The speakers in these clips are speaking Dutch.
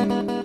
Ja, en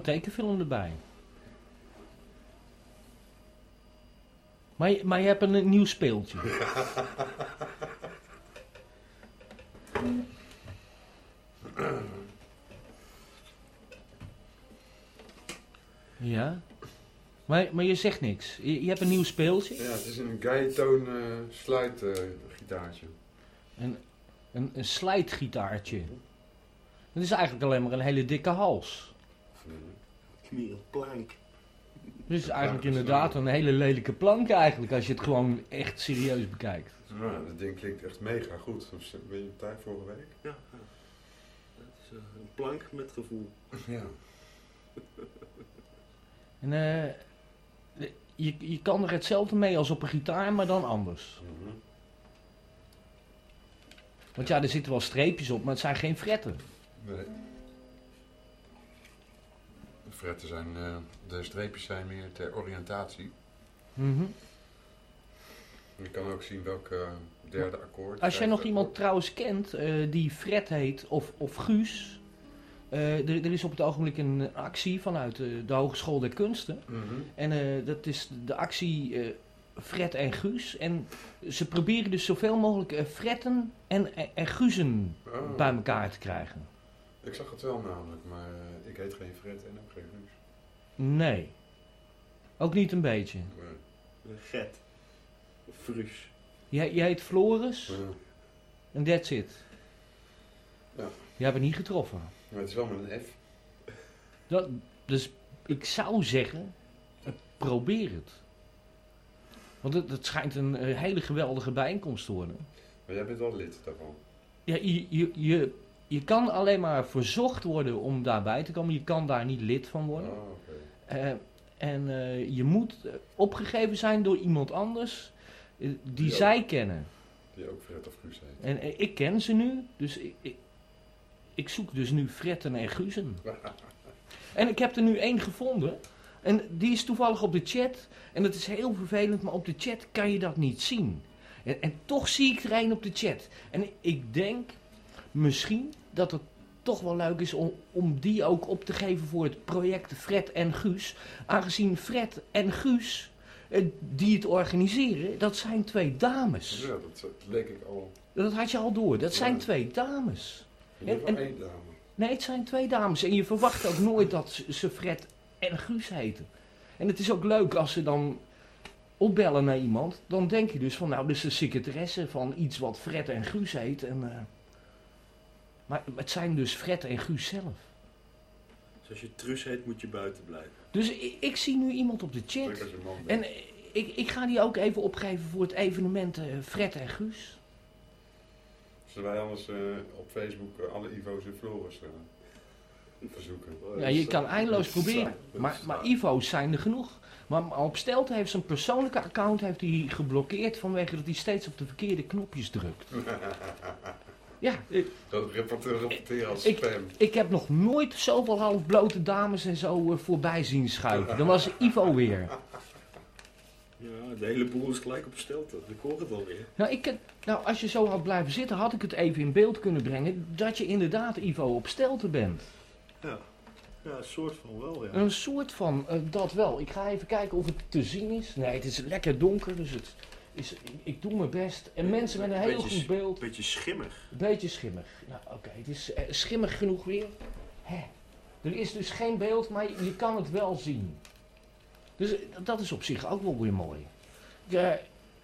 een tekenfilm erbij. Maar, je- maar je hebt een nieuw speeltje. Ja? Maar, maar je zegt niks. Je, je hebt een nieuw speeltje. Ja, het is een Gaetone uh, sluitgitaartje. Een, een, een slijtgitaartje. Het is eigenlijk alleen maar een hele dikke hals. Knielplank. Dus het is eigenlijk inderdaad een hele lelijke plank eigenlijk, als je het gewoon echt serieus bekijkt. Ja, dat ding klinkt echt mega goed. Ben je op tijd vorige week? Ja, ja. Het is eh, een plank met gevoel. Ja. En eh, je, je kan er hetzelfde mee als op een gitaar, maar dan anders. Mhm. Want ja, er zitten wel streepjes op, maar het zijn geen fretten. Nee. Fretten zijn, eh, de streepjes zijn meer ter oriëntatie. Mhm. Je kan ook zien welk eh, derde akkoord. Als jij nog iemand trouwens kent eh, die Fred heet of, of Guus. er, er is op het ogenblik een actie vanuit de Hogeschool der Kunsten. Mhm. En dat is de actie Fred en Guus. En ze proberen dus zoveel mogelijk Fretten en, en, en Guuzen Oh. bij elkaar te krijgen. Ik zag het wel namelijk, maar ik heet geen Fred en ook geen Guus. Nee. Ook niet een beetje. Get. Of Frus. Jij, jij heet Floris ja. en that's it. Ja. Je hebt het niet getroffen. maar het is wel met een F. Dat, dus ik zou zeggen, probeer het. Want het, het schijnt een eh, hele geweldige bijeenkomst te worden. Maar jij bent wel lid daarvan. Ja, je, je, je, je kan alleen maar verzocht worden om daarbij te komen. Je kan daar niet lid van Oh, worden. oké. Eh, en eh, je moet eh, opgegeven zijn door iemand anders die zij kennen. Die ook Fred of Guus heet. En ik ken ze nu, dus ik, ik, ik zoek dus nu Fretten en Guzen. En ik heb er nu één gevonden. En die is toevallig op de chat. En dat is heel vervelend, maar op de chat kan je dat niet zien. En, en toch zie ik er één op de chat. En ik denk misschien dat het toch wel leuk is om, om die ook op te geven voor het project Fred en Guus. Aangezien Fred en Guus, eh, die het organiseren, dat zijn twee dames. Ja, dat, dat leek ik al. Dat had je al door. Dat zijn Ja. twee dames. En- één dame. Nee, het zijn twee dames. En je verwacht ook nooit dat ze- Fred en Guus heten. En het is ook leuk als ze dan opbellen naar iemand. Dan denk je dus van, nou, dit is de secretaresse van iets wat Fred en Guus heet. En, eh, maar het zijn dus Fred en Guus zelf. Dus als je Trus heet, moet je buiten blijven. Dus ik, ik zie nu iemand op de chat. En ik, ik ga die ook even opgeven voor het evenement eh, Fred en Guus. Zullen wij anders eh, op Facebook eh, alle Ivo's en Floris verzoeken? Ja, je kan eindeloos proberen. Dat Maar, maar. Ivo's zijn er genoeg. Maar, op Stelten heeft zijn persoonlijke account heeft hij geblokkeerd vanwege dat hij steeds op de verkeerde knopjes drukt. Ja, ik, Dat rapporteren rapporteren als Ik- spam. ik heb nog nooit zoveel halfblote dames en zo eh, voorbij zien schuiven. Dan was Ivo weer. Ja, de hele boel is gelijk op stelten. Ik hoor het alweer. Nou, ik, nou, als je zo had blijven zitten, had ik het even in beeld kunnen brengen dat je inderdaad Ivo op Stelten bent. Ja. Ja, een soort van wel, ja. Een soort van eh, dat wel. Ik ga even kijken of het te zien is. Nee, het is lekker donker, dus het is, ik, ik doe mijn best. En mensen met een heel Beetje goed beeld. Beetje schimmig. Een beetje schimmig. Nou, oké, het is eh, schimmig genoeg weer. Hè. Er is dus geen beeld, maar je, je kan het wel zien. Dus eh, dat is op zich ook wel weer mooi. Ik, eh,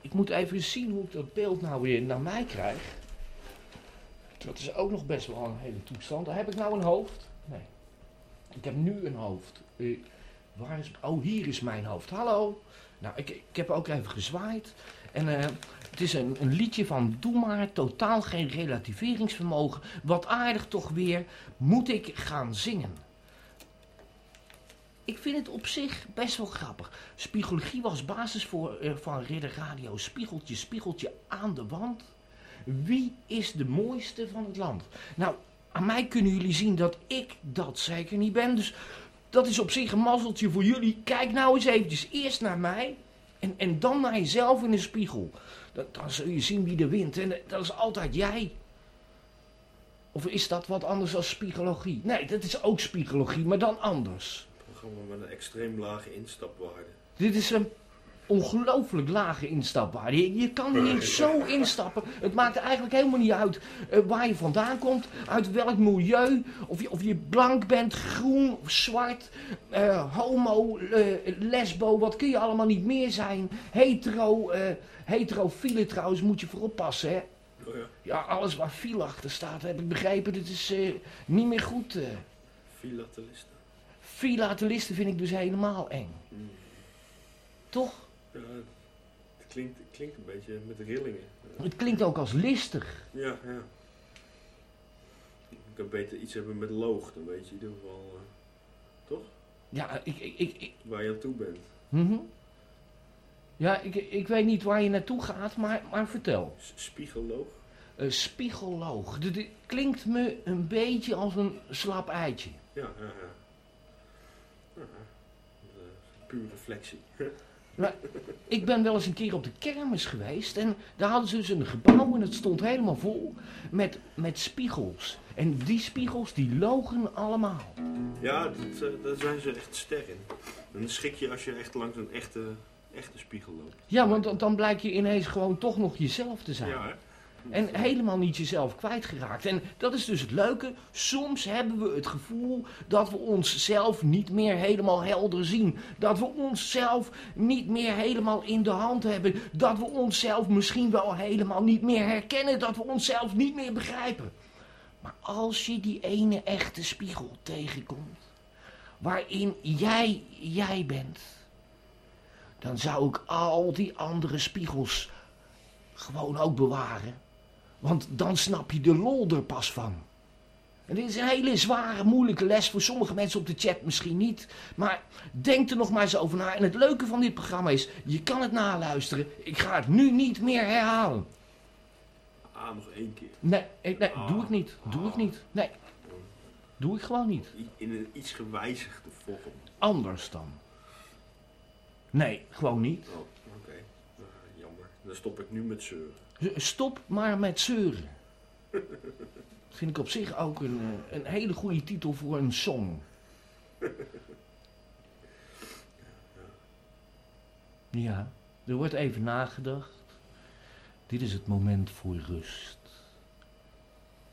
ik moet even zien hoe ik dat beeld nou weer naar mij krijg. Dat is ook nog best wel een hele toestand. Heb ik nou een hoofd? Nee. Ik heb nu een hoofd. Waar is... Oh, hier is mijn hoofd. Hallo. Nou, ik, ik heb ook even gezwaaid. En eh, het is een, een liedje van Doe maar, totaal geen relativeringsvermogen. Wat aardig toch weer, moet ik gaan zingen. Ik vind het op zich best wel grappig. Spiegologie was basis voor, eh, van Ridder Radio. Spiegeltje, spiegeltje aan de wand. Wie is de mooiste van het land? Nou, aan mij kunnen jullie zien dat ik dat zeker niet ben. Dus dat is op zich een mazzeltje voor jullie. Kijk nou eens eventjes eerst naar mij. En, en dan naar jezelf in de spiegel. Dan, dan zul je zien wie er wint. En eh, dat is altijd jij. Of is dat wat anders dan spiegologie? Nee, dat is ook spiegologie, maar dan anders. Programma met een extreem lage instapwaarde. Dit is een ongelooflijk lage instapwaarde. Je, je kan hier zo instappen. Het maakt eigenlijk helemaal niet uit eh, waar je vandaan komt, uit welk milieu. Of je, of je blank bent, groen of zwart, eh, homo, eh, lesbo, wat kun je allemaal niet meer zijn. Hetero, heterofiele trouwens, moet je voor oppassen. Hè? Oh ja, Ja, alles waar fiel achter staat, heb ik begrepen, dit is niet meer goed. filatelisten. Filatelisten vind ik dus helemaal eng. Mm. Toch? Ja, het klinkt, het klinkt een beetje met rillingen. Het klinkt ook als listig. ja. ja. Ik kan beter iets hebben met loog, dan weet je in ieder geval eh, toch? Ja, ik, ik, ik, ik- waar je aan toe bent. mhm. ja ik, ik weet niet waar je naartoe gaat, maar, maar vertel. S- Spiegelloog? Eh, spiegelloog. Dit, klinkt me een beetje als een slap eitje. Ja, ja, ja. ja. Puur reflectie. Nou, ik ben wel eens een keer op de kermis geweest en daar hadden ze dus een gebouw en het stond helemaal vol met, met spiegels. En die spiegels die logen allemaal. Ja, dat, eh, daar zijn ze echt ster in. En dan schrik je als je echt langs een echte, echte spiegel loopt. Ja, want dan, dan blijkt je ineens gewoon toch nog jezelf te zijn. Ja, hè? En helemaal niet jezelf kwijtgeraakt. En dat is dus het leuke. Soms hebben we het gevoel dat we onszelf niet meer helemaal helder zien. Dat we onszelf niet meer helemaal in de hand hebben. Dat we onszelf misschien wel helemaal niet meer herkennen. Dat we onszelf niet meer begrijpen. Maar als je die ene echte spiegel tegenkomt, waarin jij jij bent, dan zou ik al die andere spiegels gewoon ook bewaren. Want dan snap je de lol er pas van. En dit is een hele zware, moeilijke les voor sommige mensen op de chat misschien niet. Maar denk er nog maar eens over na. En het leuke van dit programma is, je kan het naluisteren. Ik ga het nu niet meer herhalen. Ah, nog één keer. Nee, ik- nee doe ik niet. Doe ik niet. Nee, doe ik gewoon niet. In een iets gewijzigde vorm. Anders dan. Nee, gewoon niet. Oh, oké. Ah, jammer. Dan stop ik nu met zeuren. Stop maar met zeuren. Vind ik op zich ook een, eh, een hele goede titel voor een song. Ja, er wordt even nagedacht. Dit is het moment voor rust.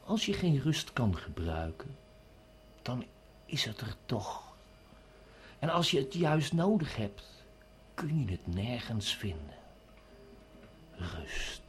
Als je geen rust kan gebruiken, dan is het er toch. En als je het juist nodig hebt, kun je het nergens vinden. Rust.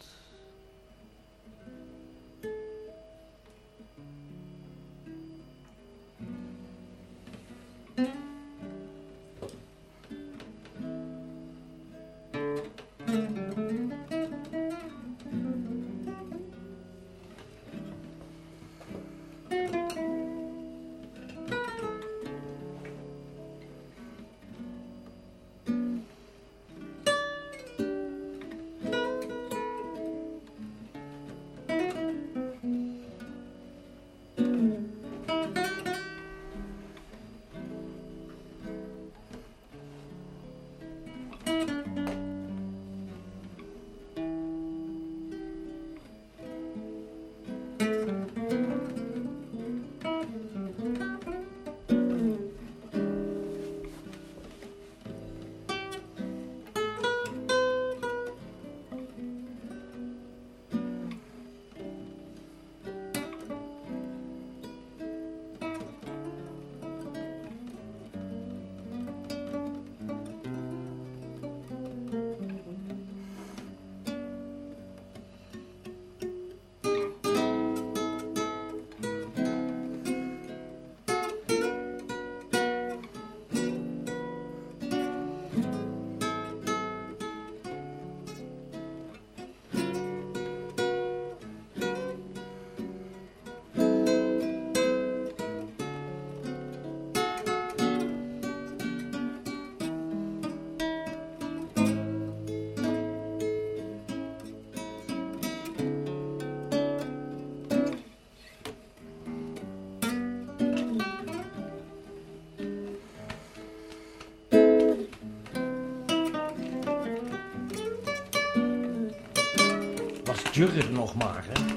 Jurgen nog maar, hè?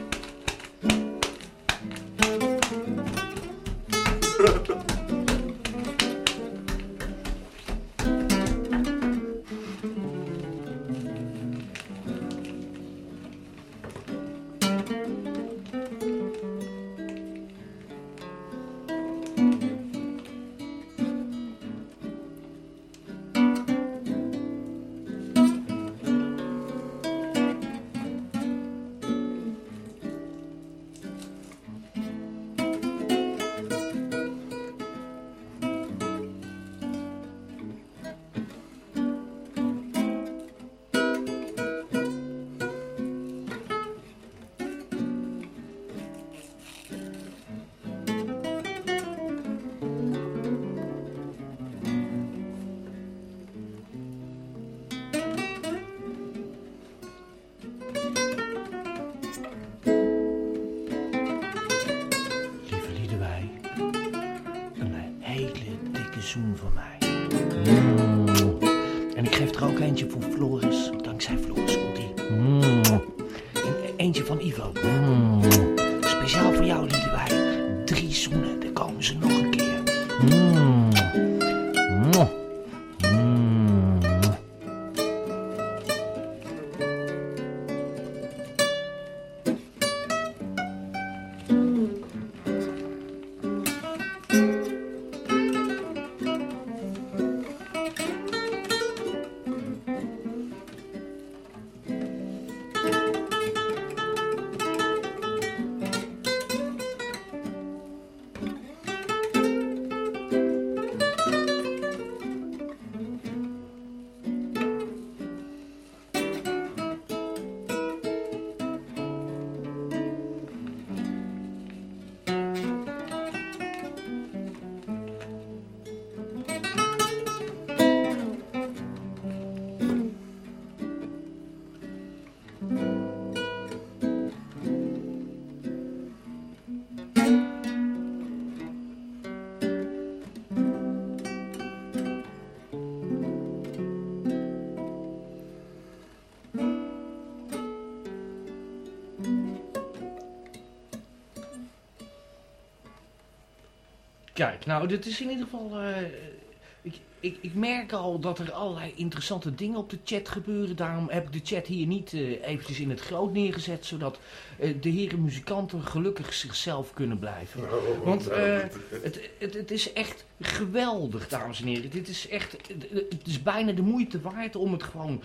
Kijk, nou, dit is in ieder geval. eh, ik, ik, ik merk al dat er allerlei interessante dingen op de chat gebeuren. Daarom heb ik de chat hier niet eh, eventjes in het groot neergezet. Zodat eh, de heren muzikanten gelukkig zichzelf kunnen blijven. Want eh, het, het, het is echt geweldig, dames en heren. Dit is echt. Het, is bijna de moeite waard om het gewoon.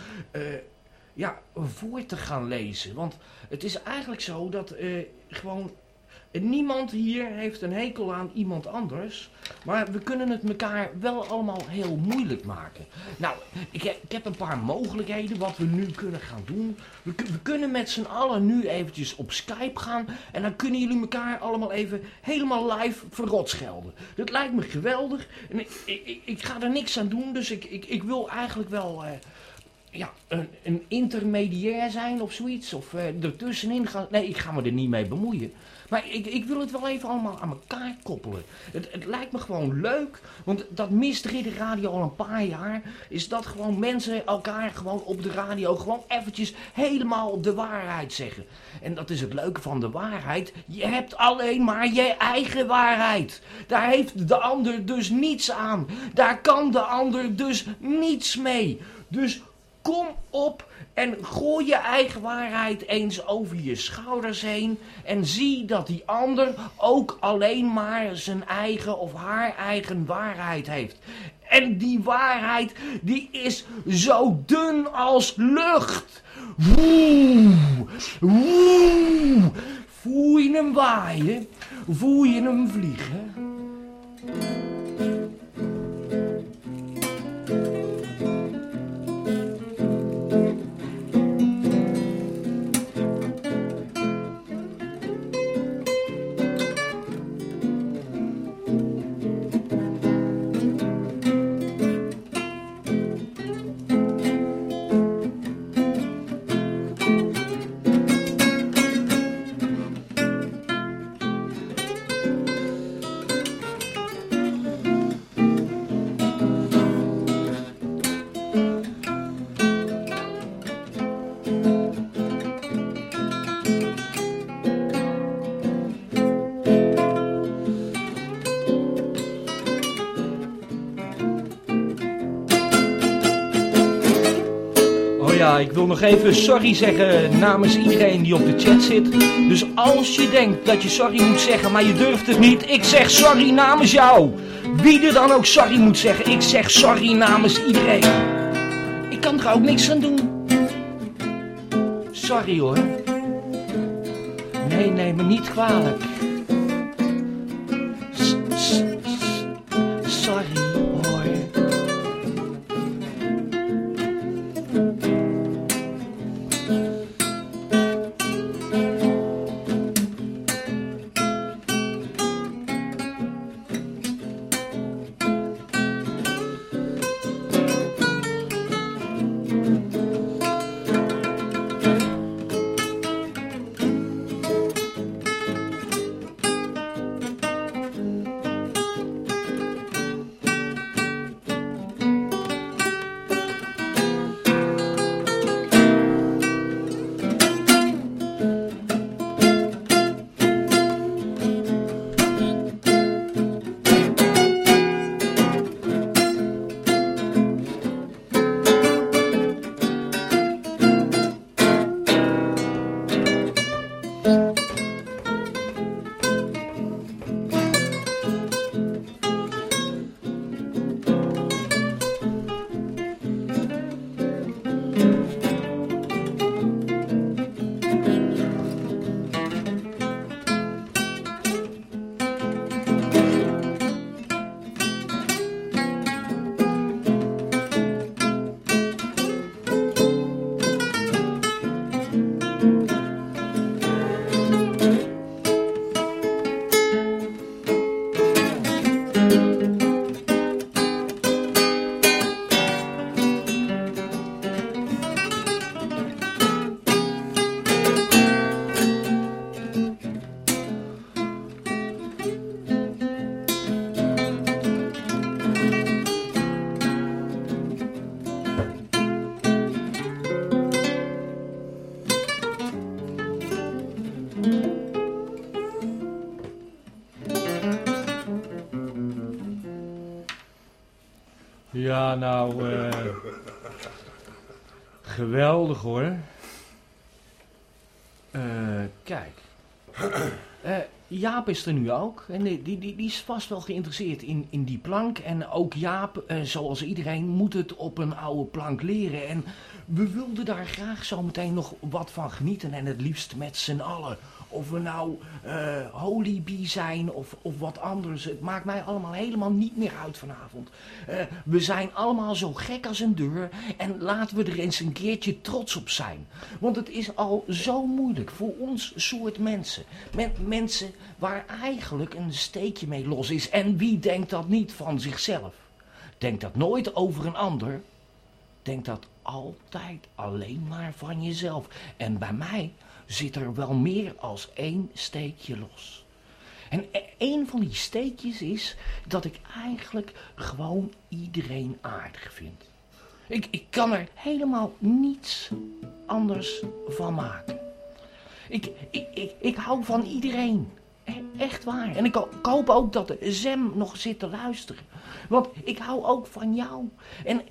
ja, voor te gaan lezen. Want het is eigenlijk zo dat gewoon Niemand hier heeft een hekel aan iemand anders. Maar we kunnen het elkaar wel allemaal heel moeilijk maken. Nou, ik, ik heb een paar mogelijkheden wat we nu kunnen gaan doen. We, we kunnen met z'n allen nu eventjes op Skype gaan. En dan kunnen jullie elkaar allemaal even helemaal live verrot schelden. Dat lijkt me geweldig. En ik, ik, ik, ik ga er niks aan doen. Dus ik, ik, ik wil eigenlijk wel... eh, ja, een, een intermediair zijn of zoiets. Of eh, ertussenin gaan. Nee, ik ga me er niet mee bemoeien. Maar ik, ik wil het wel even allemaal aan elkaar koppelen. Het, het lijkt me gewoon leuk. Want dat mist Ridder Radio al een paar jaar. Is dat gewoon mensen elkaar gewoon op de radio gewoon eventjes helemaal de waarheid zeggen. En dat is het leuke van de waarheid. Je hebt alleen maar je eigen waarheid. Daar heeft de ander dus niets aan. Daar kan de ander dus niets mee. Dus Kom op en gooi je eigen waarheid eens over je schouders heen. En zie dat die ander ook alleen maar zijn eigen of haar eigen waarheid heeft. En die waarheid, die is zo dun als lucht. Woe, woe. Voel je hem waaien? Voel je hem vliegen? Ik wil nog even sorry zeggen namens iedereen die op de chat zit. Dus als je denkt dat je sorry moet zeggen, maar je durft het niet, ik zeg sorry namens jou. Wie er dan ook sorry moet zeggen, ik zeg sorry namens iedereen. Ik kan er ook niks aan doen. Sorry hoor. Nee, neem me niet kwalijk. Nou, eh geweldig hoor. Eh, kijk. Eh, Jaap is er nu ook. En die, die, die is vast wel geïnteresseerd in, in die plank. En ook Jaap, zoals iedereen, moet het op een oude plank leren. En we wilden daar graag zo meteen nog wat van genieten. En het liefst met z'n allen. Of we nou eh Holy zijn of, of wat anders. Het maakt mij allemaal helemaal niet meer uit vanavond. Eh, we zijn allemaal zo gek als een deur. En laten we er eens een keertje trots op zijn. Want het is al zo moeilijk voor ons soort mensen. Men- mensen waar eigenlijk een steekje mee los is. En wie denkt dat niet van zichzelf? Denkt dat nooit over een ander. Denk dat altijd alleen maar van jezelf. En bij mij zit er wel meer als één steekje los. En e- een van die steekjes is dat ik eigenlijk gewoon iedereen aardig vind. Ik, ik kan er helemaal niets anders van maken. Ik, ik, ik, ik hou van iedereen. E- Echt waar. En ik, ik hoop ook dat Zem nog zit te luisteren. Want ik hou ook van jou. En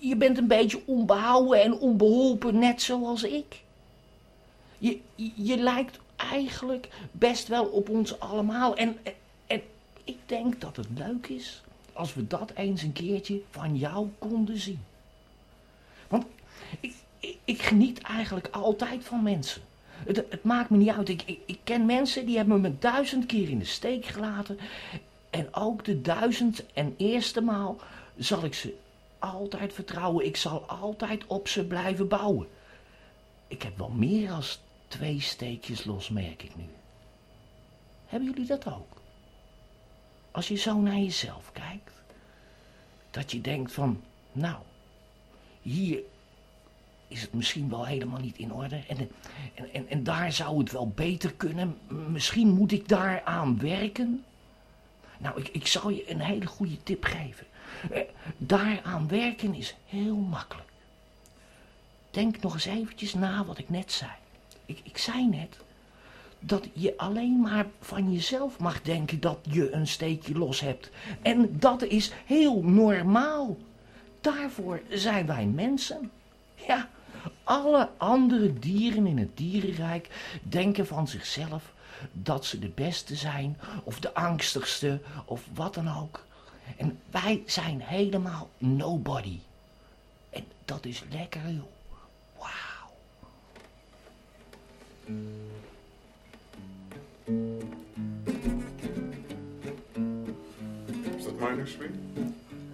je bent een beetje onbehouden en onbeholpen, net zoals ik. Je, je, lijkt eigenlijk best wel op ons allemaal. En, en, ik denk dat het leuk is als we dat eens een keertje van jou konden zien. Want ik, ik, geniet eigenlijk altijd van mensen. Het, het maakt me niet uit. Ik, ik, ken mensen die hebben me duizend keer in de steek gelaten. En ook de duizend en eerste maal zal ik ze altijd vertrouwen. Ik zal altijd op ze blijven bouwen. Ik heb wel meer dan twee steekjes los, merk ik nu. Hebben jullie dat ook? Als je zo naar jezelf kijkt, dat je denkt van, nou, hier is het misschien wel helemaal niet in orde. En, en, en, en daar zou het wel beter kunnen. Misschien moet ik daar aan werken. Nou, ik, ik zal je een hele goede tip geven. Eh, Daaraan werken is heel makkelijk. Denk nog eens eventjes na wat ik net zei. Ik, ik zei net dat je alleen maar van jezelf mag denken dat je een steekje los hebt. En dat is heel normaal. Daarvoor zijn wij mensen. Ja, alle andere dieren in het dierenrijk denken van zichzelf dat ze de beste zijn, of de angstigste, of wat dan ook. En wij zijn helemaal nobody. En dat is lekker, joh. Is dat minor swing?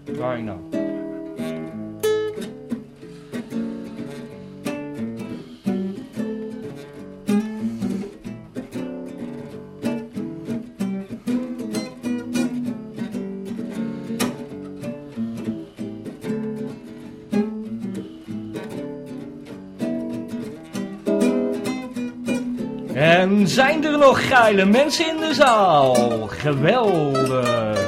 Waar nou? En zijn er nog geile mensen in de zaal? Geweldig.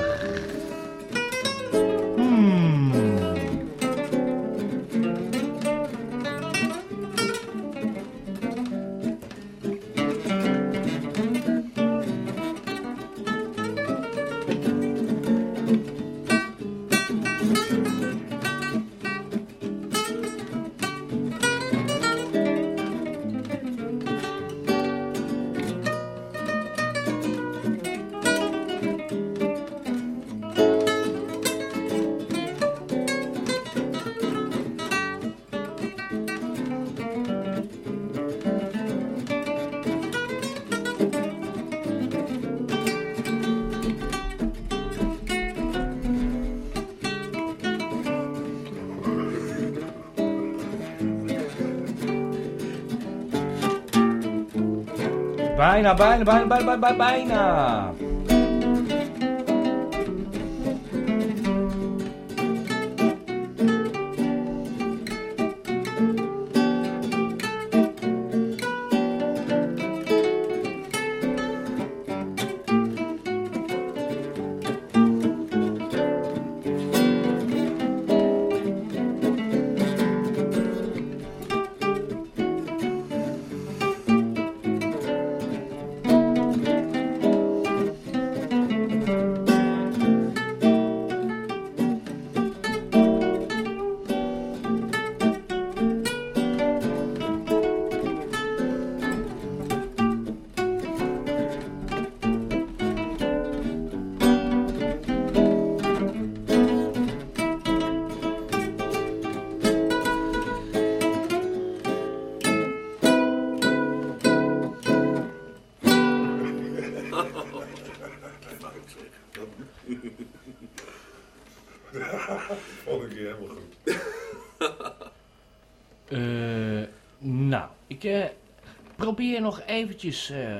Bijna, bijna, bijna, bijna, bijna, bijna. Ik eh, probeer nog eventjes eh,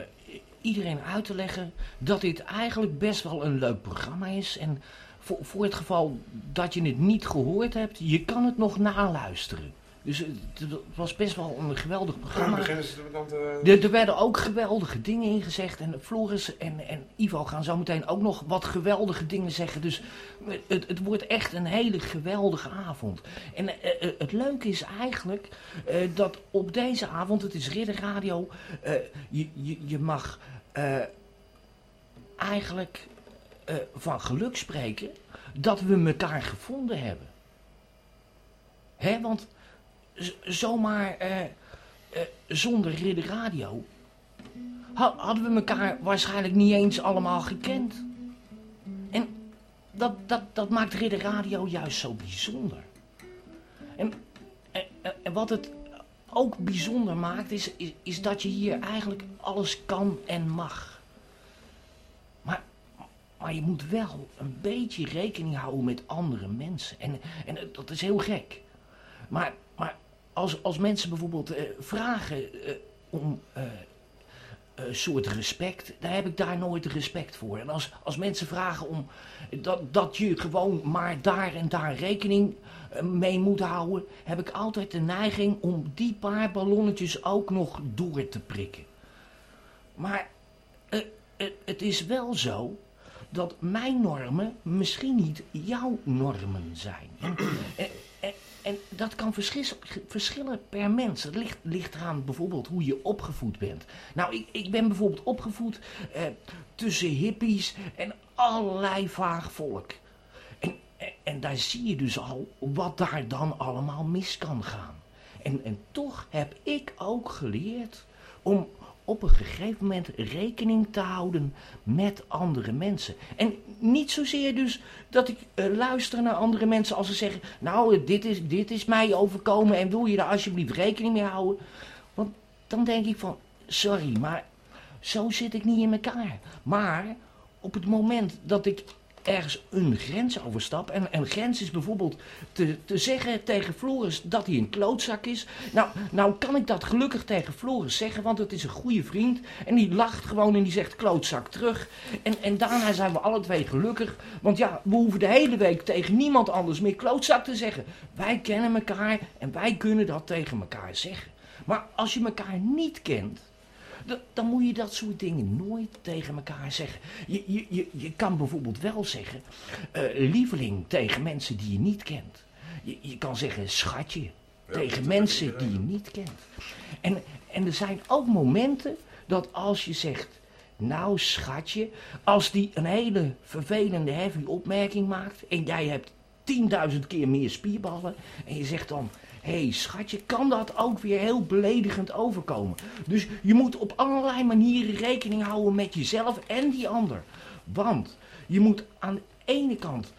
iedereen uit te leggen dat dit eigenlijk best wel een leuk programma is. En voor, voor het geval dat je het niet gehoord hebt, je kan het nog naluisteren. Dus het, het was best wel een geweldig programma. ze dan te... Er, er werden ook geweldige dingen in gezegd. En Floris en, en Ivo gaan zo meteen ook nog wat geweldige dingen zeggen. Dus het, het wordt echt een hele geweldige avond. En eh, eh, het leuke is eigenlijk eh, dat op deze avond, het is Ridderradio, eh je, je, je mag eh, eigenlijk eh, van geluk spreken dat we elkaar gevonden hebben. Hè, want zomaar eh, eh, zonder Ridder Radio ha- hadden we elkaar waarschijnlijk niet eens allemaal gekend. En dat, dat, dat maakt Ridder Radio juist zo bijzonder. En, en, en wat het ook bijzonder maakt, is, is, is dat je hier eigenlijk alles kan en mag. Maar, maar je moet wel een beetje rekening houden met andere mensen. En, en dat is heel gek. Maar als, als mensen bijvoorbeeld eh, vragen eh, om eh, een soort respect, daar heb ik daar nooit respect voor. En als, als mensen vragen om dat, dat je gewoon maar daar en daar rekening eh, mee moet houden, heb ik altijd de neiging om die paar ballonnetjes ook nog door te prikken. Maar eh, eh, het is wel zo dat mijn normen misschien niet jouw normen zijn. En, dat kan verschillen per mens. Het ligt, ligt eraan bijvoorbeeld hoe je opgevoed bent. Nou, ik, ik ben bijvoorbeeld opgevoed eh, tussen hippies en allerlei vaag volk. En, en, en daar zie je dus al wat daar dan allemaal mis kan gaan. En, en toch heb ik ook geleerd om op een gegeven moment rekening te houden met andere mensen. En niet zozeer dus dat ik eh, luister naar andere mensen als ze zeggen... nou, dit is, dit is mij overkomen en wil je daar alsjeblieft rekening mee houden? Want dan denk ik van, sorry, maar zo zit ik niet in elkaar. Maar op het moment dat ik ergens een grens overstap... en een grens is bijvoorbeeld te, te zeggen tegen Floris dat hij een klootzak is... Nou, nou kan ik dat gelukkig tegen Floris zeggen, want het is een goede vriend... en die lacht gewoon en die zegt klootzak terug. En, en daarna zijn we alle twee gelukkig... want ja, we hoeven de hele week tegen niemand anders meer klootzak te zeggen. Wij kennen elkaar en wij kunnen dat tegen elkaar zeggen. Maar als je elkaar niet kent... Dan, moet je dat soort dingen nooit tegen elkaar zeggen. Je, je, je, je kan bijvoorbeeld wel zeggen, eh, lieveling tegen mensen die je niet kent. Je, je kan zeggen schatje tegen mensen die je niet kent. En, en er zijn ook momenten dat als je zegt, nou schatje, als die een hele vervelende heavy opmerking maakt en jij hebt 10.000 keer meer spierballen en je zegt dan, hé hey, schatje, kan dat ook weer heel beledigend overkomen. Dus je moet op allerlei manieren rekening houden met jezelf en die ander. Want je moet aan de ene kant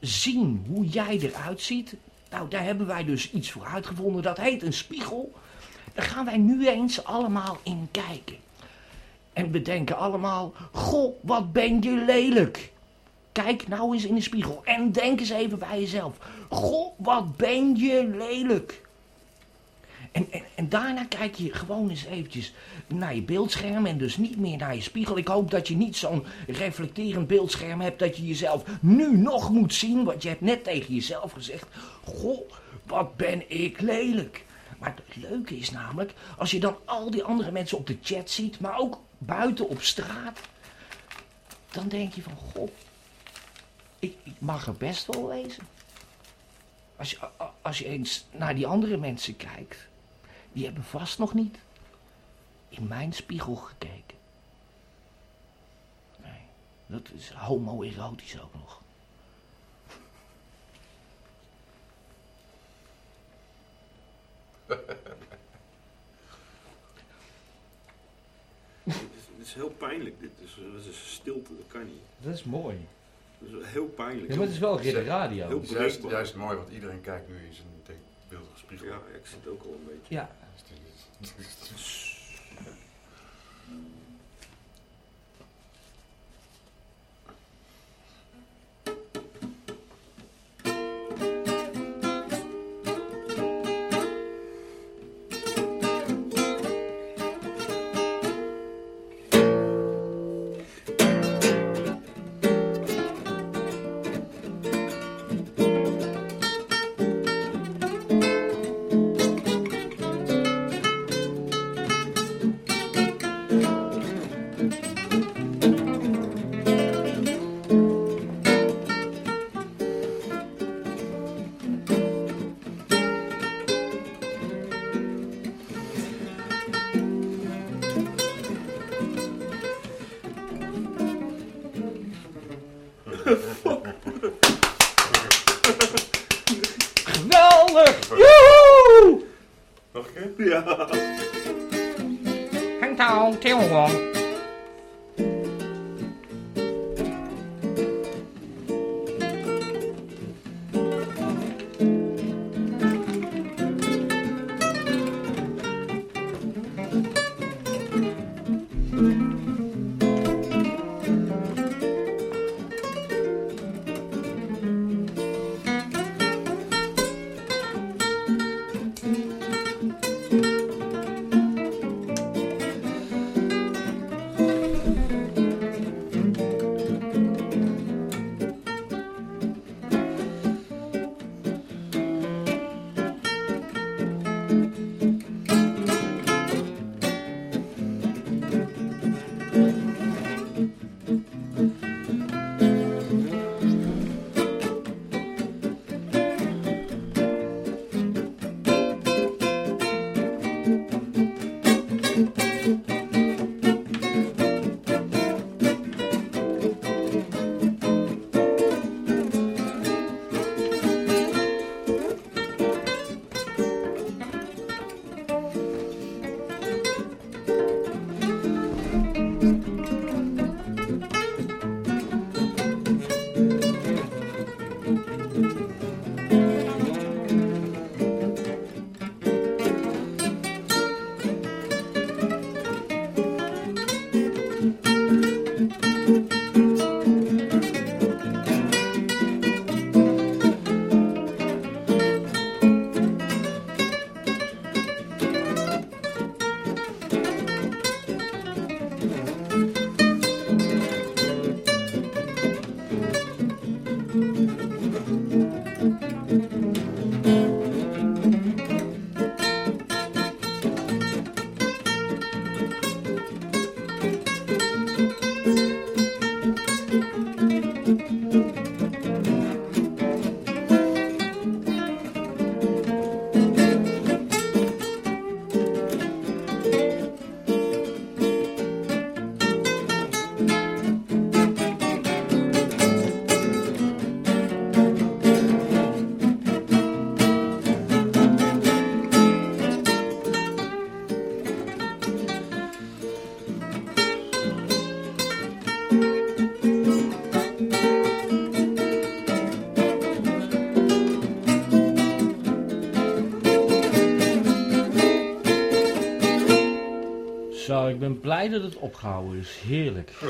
zien hoe jij eruit ziet. Nou, daar hebben wij dus iets voor uitgevonden. Dat heet een spiegel. Daar gaan wij nu eens allemaal in kijken. En we denken allemaal, goh, wat ben je lelijk. Kijk nou eens in de spiegel en denk eens even bij jezelf. Goh, wat ben je lelijk. En, en, en daarna kijk je gewoon eens eventjes naar je beeldscherm en dus niet meer naar je spiegel. Ik hoop dat je niet zo'n reflecterend beeldscherm hebt dat je jezelf nu nog moet zien. Want je hebt net tegen jezelf gezegd, goh, wat ben ik lelijk. Maar het leuke is namelijk, als je dan al die andere mensen op de chat ziet, maar ook buiten op straat, dan denk je van, goh, ik, ik mag er best wel wezen. Als je, als je eens naar die andere mensen kijkt, die hebben vast nog niet in mijn spiegel gekeken. Nee, dat is homoerotisch ook nog. Het is, het is heel pijnlijk. Dit is, dat is een stilte, dat kan niet. Dat is mooi. Dat is heel pijnlijk. Ja, maar het is wel ridder radio. Heel Het is juist mooi, want iedereen kijkt nu in zijn denkbeeldige spiegel. Ja, ik zit ook al een beetje. Ja, ik ben blij dat het opgehouden is. Heerlijk.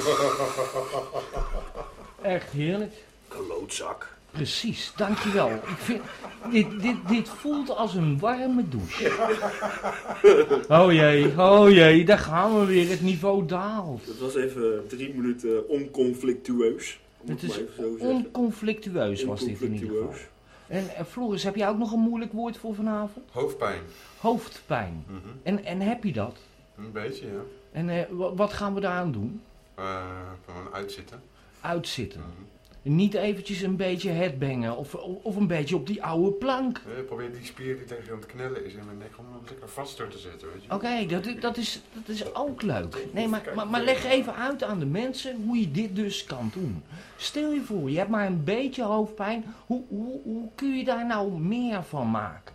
Echt heerlijk. Klootzak. Precies, dankjewel. Ik vind, dit, dit, dit voelt als een warme douche. Oh jee, oh jee, daar gaan we weer. Het niveau daalt. Dat was even drie minuten onconflictueus. Om Het het is onconflictueus was dit in ieder geval. Onconflictueus. En, en Floris, heb jij ook nog een moeilijk woord voor vanavond? Hoofdpijn. Hoofdpijn. Mhm. En, en heb je dat? Een beetje, ja. En eh, wa- wat gaan we daaraan doen? Eh, gewoon uitzitten. Uitzitten. Mhm. Niet eventjes een beetje headbangen of, of, een beetje op die oude plank. Probeer die spier die tegen je aan het knellen is in mijn nek om hem lekker vast te zetten, weet je. Oké, dat, dat, is, dat is ook leuk. Nee, maar, maar, maar leg even uit aan de mensen hoe je dit dus kan doen. Stel je voor, je hebt maar een beetje hoofdpijn. Hoe, hoe, hoe kun je daar nou meer van maken?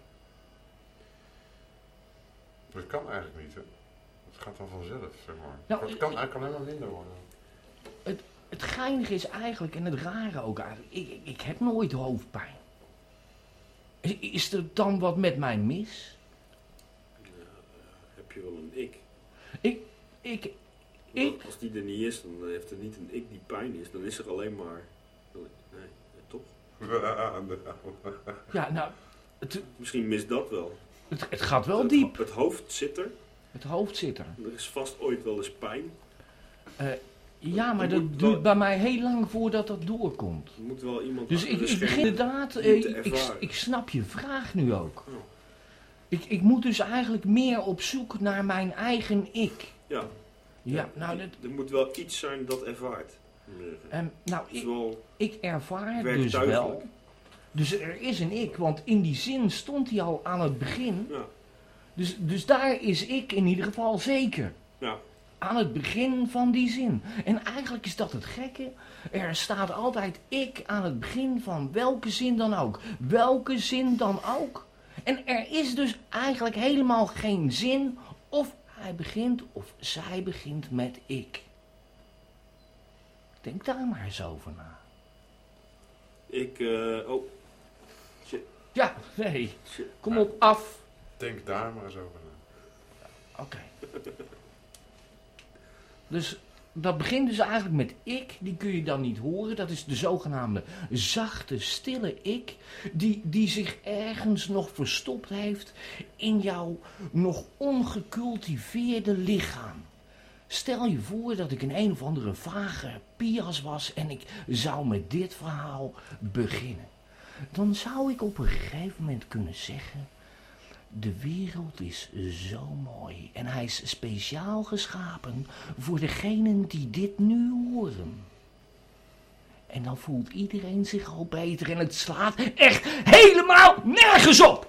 Dat kan eigenlijk niet, hè. Het gaat dan vanzelf, zeg maar. Nou, het kan eigenlijk alleen maar minder worden. Het geinige is eigenlijk, en het rare ook eigenlijk, ik, ik, ik heb nooit hoofdpijn. Is, is er dan wat met mij mis? Heb je wel een ik? Ik, ik, Ik? Als die er niet is, dan heeft er niet een ik die pijn is. Dan is er alleen maar... Nee, toch? ja, nou, het, Misschien mist dat wel. het, het gaat wel het, diep. Het hoofd zit er. Het hoofd zit er. Er is vast ooit wel eens pijn. Ja, maar dat wel- duurt bij mij heel lang voordat dat doorkomt. Er moet wel iemand Dus ik, ik begin inderdaad, eh, ik, snap je vraag nu ook. Ja. Ik, ik moet dus eigenlijk meer op zoek naar mijn eigen ik. Ja, Ja, nou, dat, er moet wel iets zijn dat ervaart. ehm, nou ik, ik ervaar dus wel. Dus er is een ik, want in die zin stond hij al aan het begin. Ja, Dus, dus daar is ik in ieder geval zeker. ja. aan het begin van die zin. En eigenlijk is dat het gekke. Er staat altijd ik aan het begin van welke zin dan ook. Welke zin dan ook. En er is dus eigenlijk helemaal geen zin of hij begint of zij begint met ik. Denk daar maar eens over na. Ik, eh, oh, Ja, nee. shit. Kom op, af. Denk daar maar eens over na. Oké. Dus dat begint dus eigenlijk met ik, die kun je dan niet horen. Dat is de zogenaamde zachte, stille ik, die, die zich ergens nog verstopt heeft in jouw nog ongecultiveerde lichaam. Stel je voor dat ik een een of andere vage pias was en ik zou met dit verhaal beginnen. Dan zou ik op een gegeven moment kunnen zeggen... De wereld is zo mooi en hij is speciaal geschapen voor degenen die dit nu horen. En dan voelt iedereen zich al beter en het slaat echt helemaal nergens op.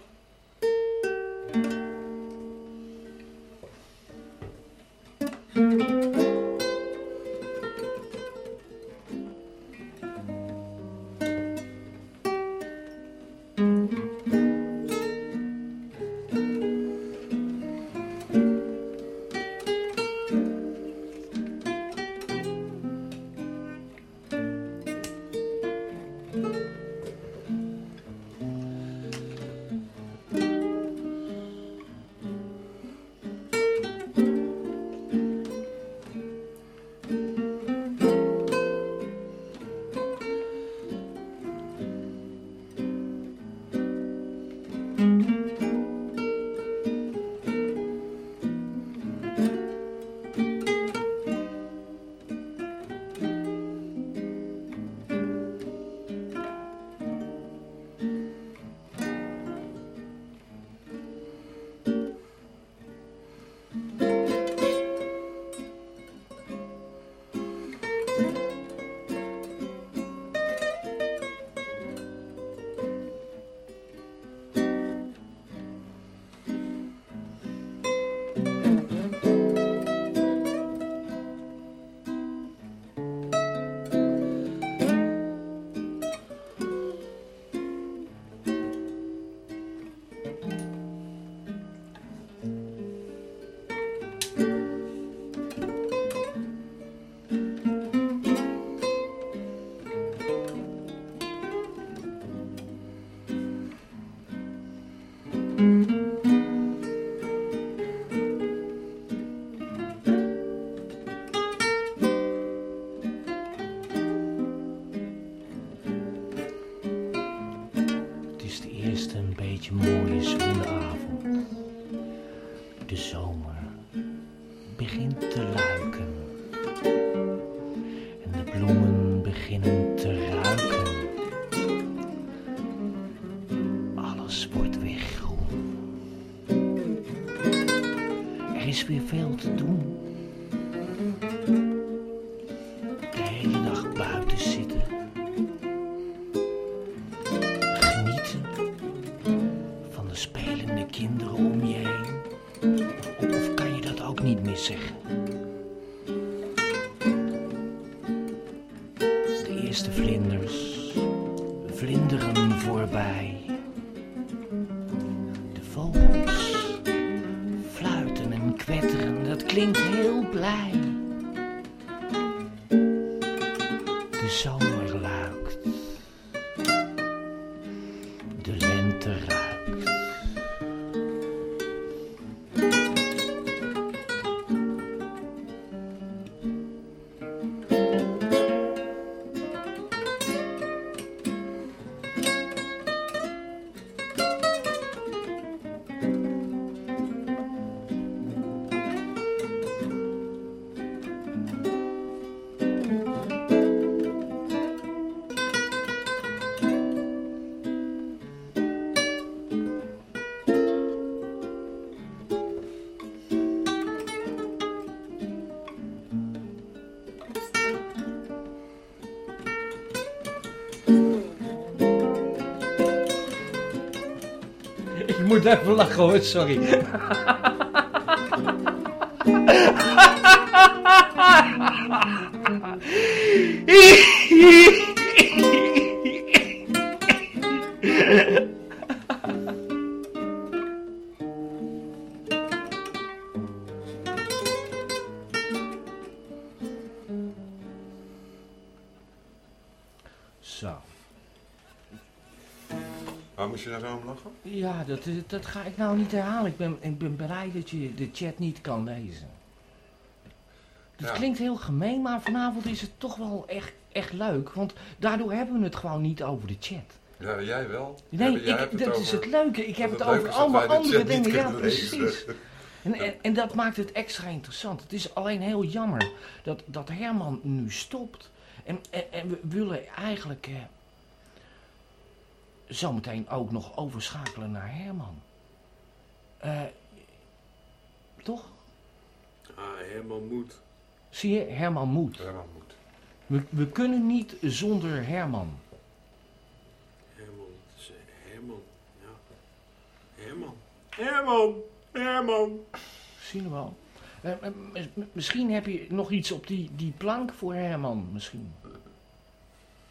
moet even lachen hoor, sorry. dat, dat ga ik nou niet herhalen. Ik ben, ik ben blij dat je de chat niet kan lezen. Het Ja. klinkt heel gemeen, maar vanavond is het toch wel echt, echt leuk. Want daardoor hebben we het gewoon niet over de chat. Ja, jij wel. Nee, jij ik, hebt het dat is het leuke. Ik heb het het over allemaal andere dingen. Ja, precies. En, en, en dat maakt het extra interessant. Het is alleen heel jammer dat, dat Herman nu stopt. En, en, en we willen eigenlijk eh, zometeen ook nog overschakelen naar Herman. Eh, toch? Ah, Herman moet. Zie je, Herman moet. Dat moet. We, we kunnen niet zonder Herman. Herman. is, eh, Herman. Ja. Herman. Herman. Herman. Zie je wel. Eh, mis- misschien heb je nog iets op die, die plank voor Herman, misschien.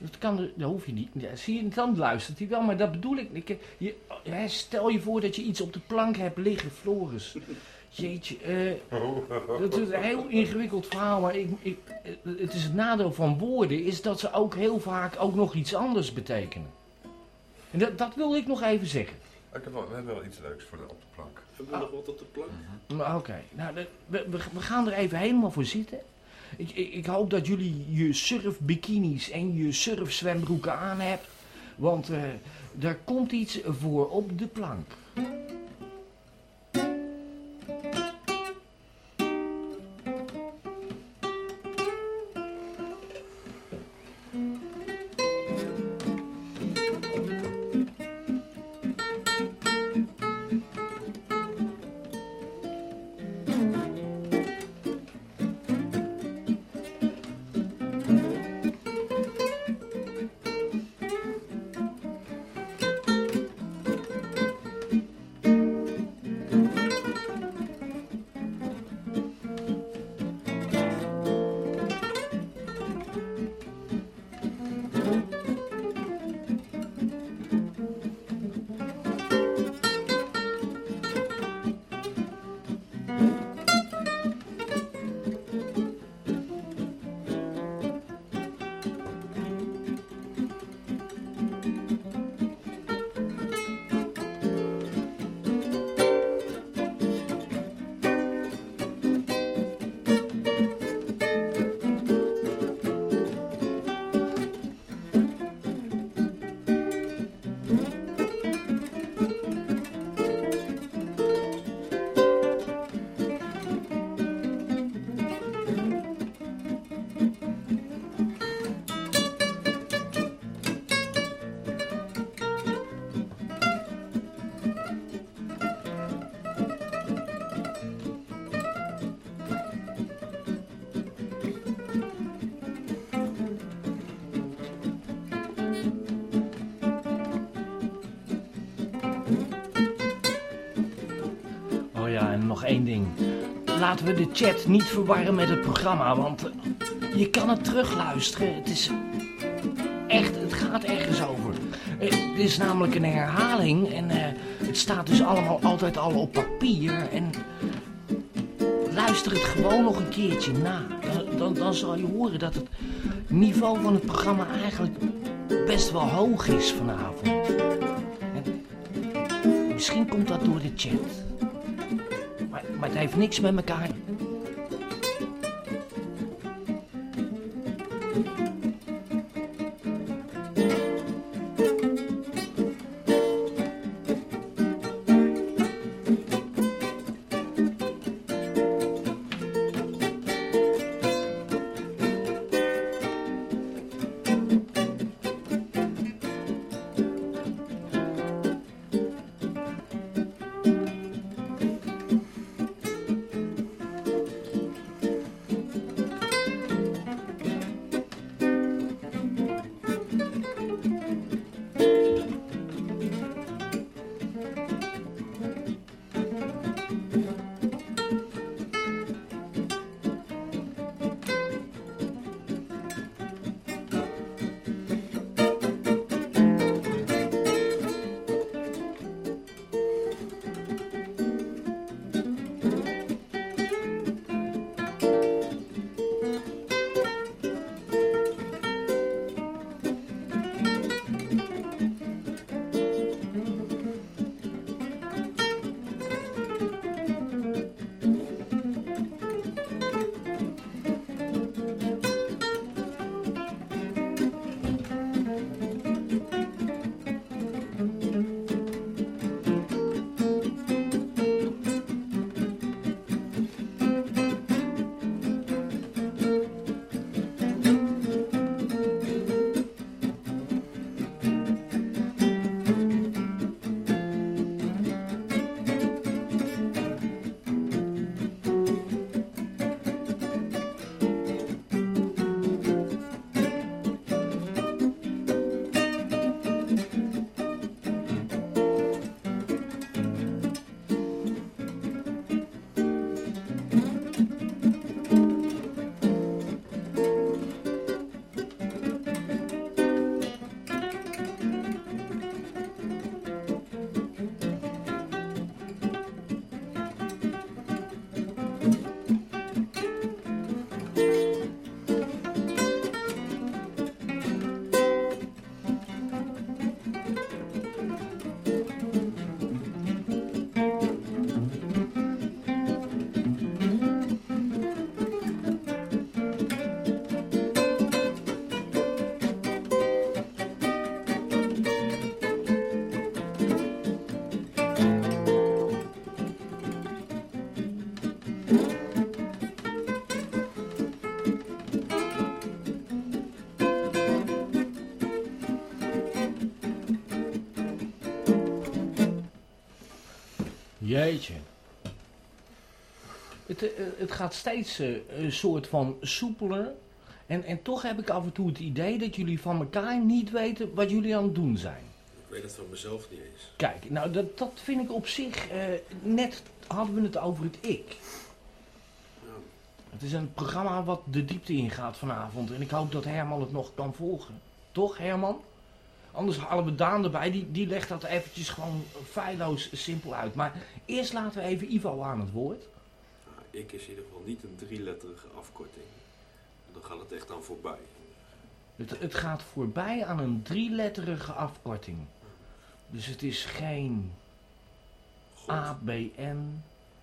Dat kan, er- dat hoef je niet. Ja, zie je, dan luistert hij wel, maar dat bedoel ik. ik je, hè, stel je voor dat je iets op de plank hebt liggen, Floris. Jeetje, eh, dat is een heel ingewikkeld verhaal, maar ik, ik, eh, het is het nadeel van woorden, is dat ze ook heel vaak ook nog iets anders betekenen. En dat, dat wilde ik nog even zeggen. Ik heb wel, we hebben wel iets leuks voor de, op de plank. Hebben we nog wat op de plank? Maar Oké, nou, de- we, we, we gaan er even helemaal voor zitten. Ik, ik, ik hoop dat jullie je surfbikinis en je surfzwembroeken aan hebben. Want eh daar komt iets voor op de plank. We de chat niet verwarren met het programma, want eh, je kan het terugluisteren. Het is echt, het gaat ergens over. Eh, Het is namelijk een herhaling en eh, het staat dus allemaal altijd al op papier. En luister het gewoon nog een keertje na. Dan, dan, zal je horen dat het niveau van het programma eigenlijk best wel hoog is vanavond. En misschien komt dat door de chat. Het heeft niks met elkaar. Gaat steeds eh, een soort van soepeler. En, en toch heb ik af en toe het idee dat jullie van elkaar niet weten wat jullie aan het doen zijn. Ik weet het van mezelf niet eens. Kijk, nou dat, dat vind ik op zich, eh, net hadden we het over het ik. Ja, Het is een programma wat de diepte ingaat vanavond. En ik hoop dat Herman het nog kan volgen. Toch Herman? Anders halen we Daan erbij. Die, die legt dat eventjes gewoon feilloos simpel uit. Maar eerst laten we even Ivo aan het woord. Ik is in ieder geval niet een drieletterige afkorting. Dan gaat het echt aan voorbij. Het, het gaat voorbij aan een drieletterige afkorting. Dus het is geen God. ABN.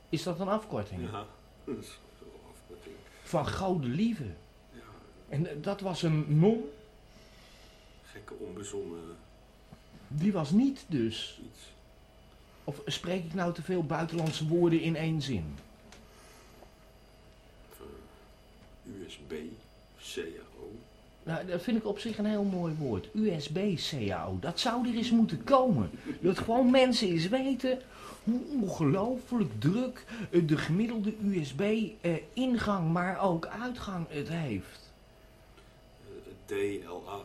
Is dat een afkorting? Ja, dat is een afkorting. Van Gouden Lieve. Ja, En eh, dat was een non. gekke onbezonnen Die was niet dus. iets. Of spreek ik nou te veel buitenlandse woorden in één zin? Of, eh, USB, CAO. Nou, dat vind ik op zich een heel mooi woord. USB-CAO. Dat zou er eens moeten komen. Dat gewoon mensen eens weten hoe ongelooflijk druk eh, de gemiddelde USB-ingang, maar ook uitgang het heeft. eh, DLA.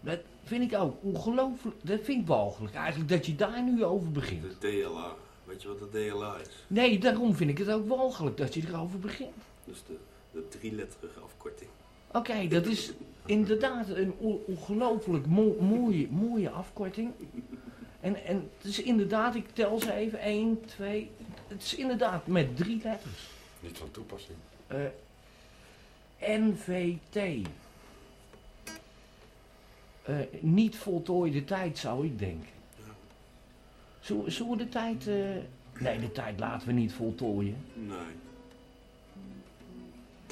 Dat vind ik ook ongelooflijk. Dat vind ik walgelijk eigenlijk dat je daar nu over begint. De DLA. Weet je wat de DLA is? Nee, daarom vind ik het ook walgelijk dat je erover begint. Dus de, de drieletterige afkorting. Oké, dat is inderdaad een on- ongelooflijk mo- mooie, mooie afkorting. En, en het is inderdaad, ik tel ze even, 1, 2, het is inderdaad met drie letters. Niet van toepassing. Eh, NVT. Eh, niet voltooide tijd zou ik denken. Zullen, zullen we de tijd... eh, nee, de tijd laten we niet voltooien. Nee.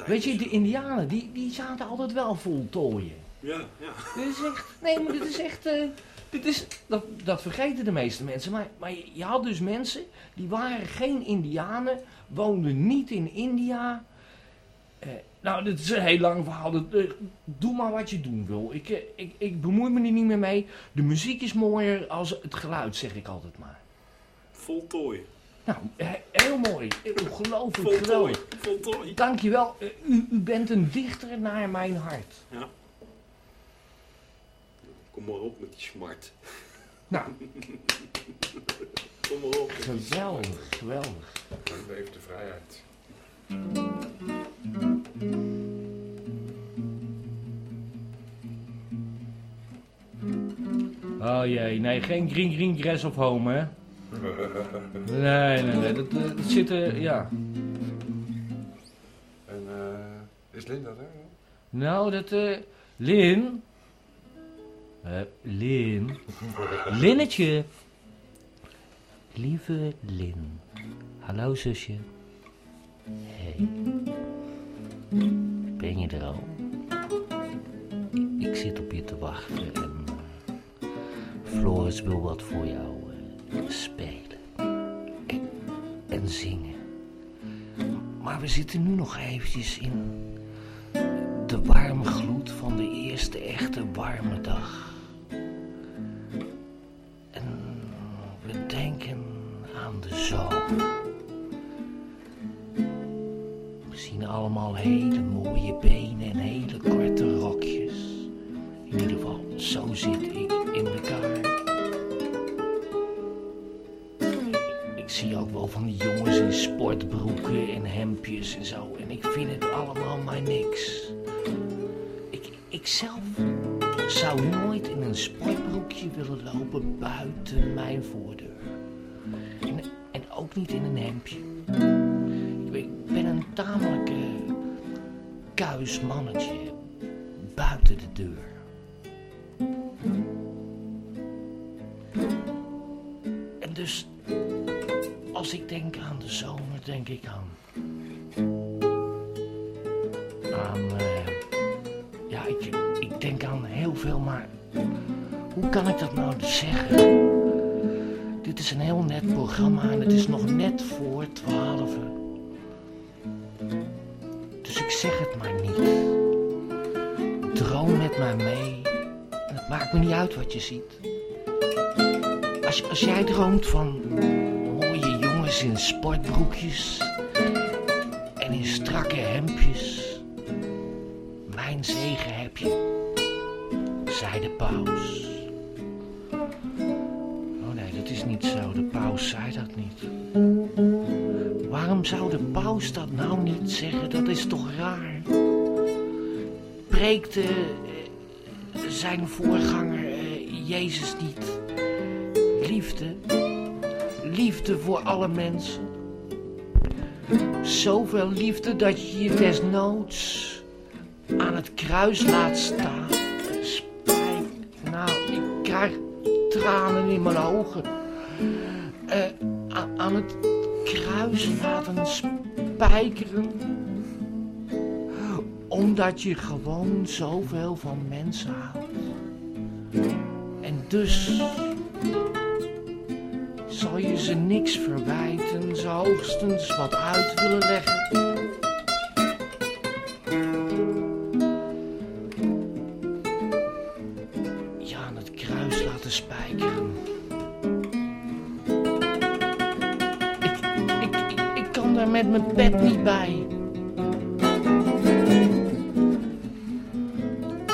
Weet je, de indianen, die, die zaten altijd wel voltooien. Ja, ja. Dit is echt. Nee, maar dit is echt. eh, dit is, dat, dat vergeten de meeste mensen. Maar, maar je, je had dus mensen die waren geen Indianen, woonden niet in India. Eh, nou, dit is een heel lang verhaal. Dat, eh, doe maar wat je doen wil. Ik, ik, ik bemoei me er niet meer mee. De muziek is mooier als het geluid, zeg ik altijd maar. Voltooi. Nou, he- heel mooi. Ongelooflijk Voltooi. Voltooi. Dankjewel. Eh, u, u bent een dichter naar mijn hart. Ja. Kom maar op met die smart. Nou, Kom maar op. geweldig, geweldig. Dan leeft de vrijheid. Oh jee, nee, geen green green grass of home, hè? Nee, nee, nee, dat, dat zit er, ja. En eh is Linda er? Nou, dat, eh, Lin. Eh, Lin. Linnetje. Lieve Lin. Hallo, zusje. Hey. Ben je er al? Ik zit op je te wachten en eh, Floris wil wat voor jou spelen. En, en zingen. Maar we zitten nu nog eventjes in de warme gloed van de eerste echte warme dag. Buiten mijn voordeur. En, en ook niet in een hemdje. Ik ben, een tamelijk kuis mannetje buiten de deur. En dus, als ik denk aan de zomer, denk ik aan. Kan ik dat nou zeggen? Dit is een heel net programma en het is nog net voor twaalf. Dus ik zeg het maar niet. Droom met mij mee. En het maakt me niet uit wat je ziet. Als, als jij droomt van mooie dames in sportbroekjes en in strakke hemdjes. Mijn zegen heb je, zei de paus. Niet zo. De paus zei dat niet. Waarom zou de paus dat nou niet zeggen? Dat is toch raar? Preekte eh, zijn voorganger eh, Jezus niet liefde? Liefde voor alle mensen. Zoveel liefde dat je je desnoods aan het kruis laat staan. Spijt. Nou, ik krijg tranen in mijn ogen. Eh, aan het kruis laten spijkeren. Omdat je gewoon zoveel van mensen houdt. En dus zal je ze niks verwijten, ze hoogstens wat uit willen leggen. Met mijn pet niet bij.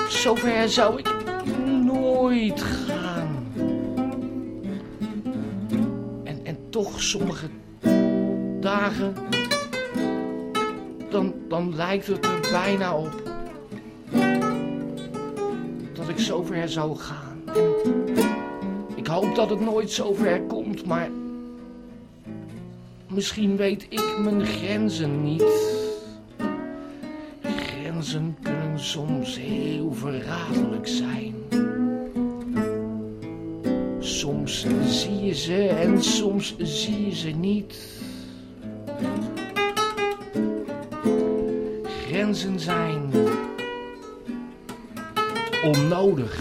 Zover zou ik nooit gaan. En, en toch sommige dagen, dan, dan lijkt het er bijna op dat ik zover zou gaan. Ik hoop dat het nooit zover komt, maar misschien weet ik mijn grenzen niet. Grenzen kunnen soms heel verraderlijk zijn. Soms zie je ze en soms zie je ze niet. Grenzen zijn onnodig.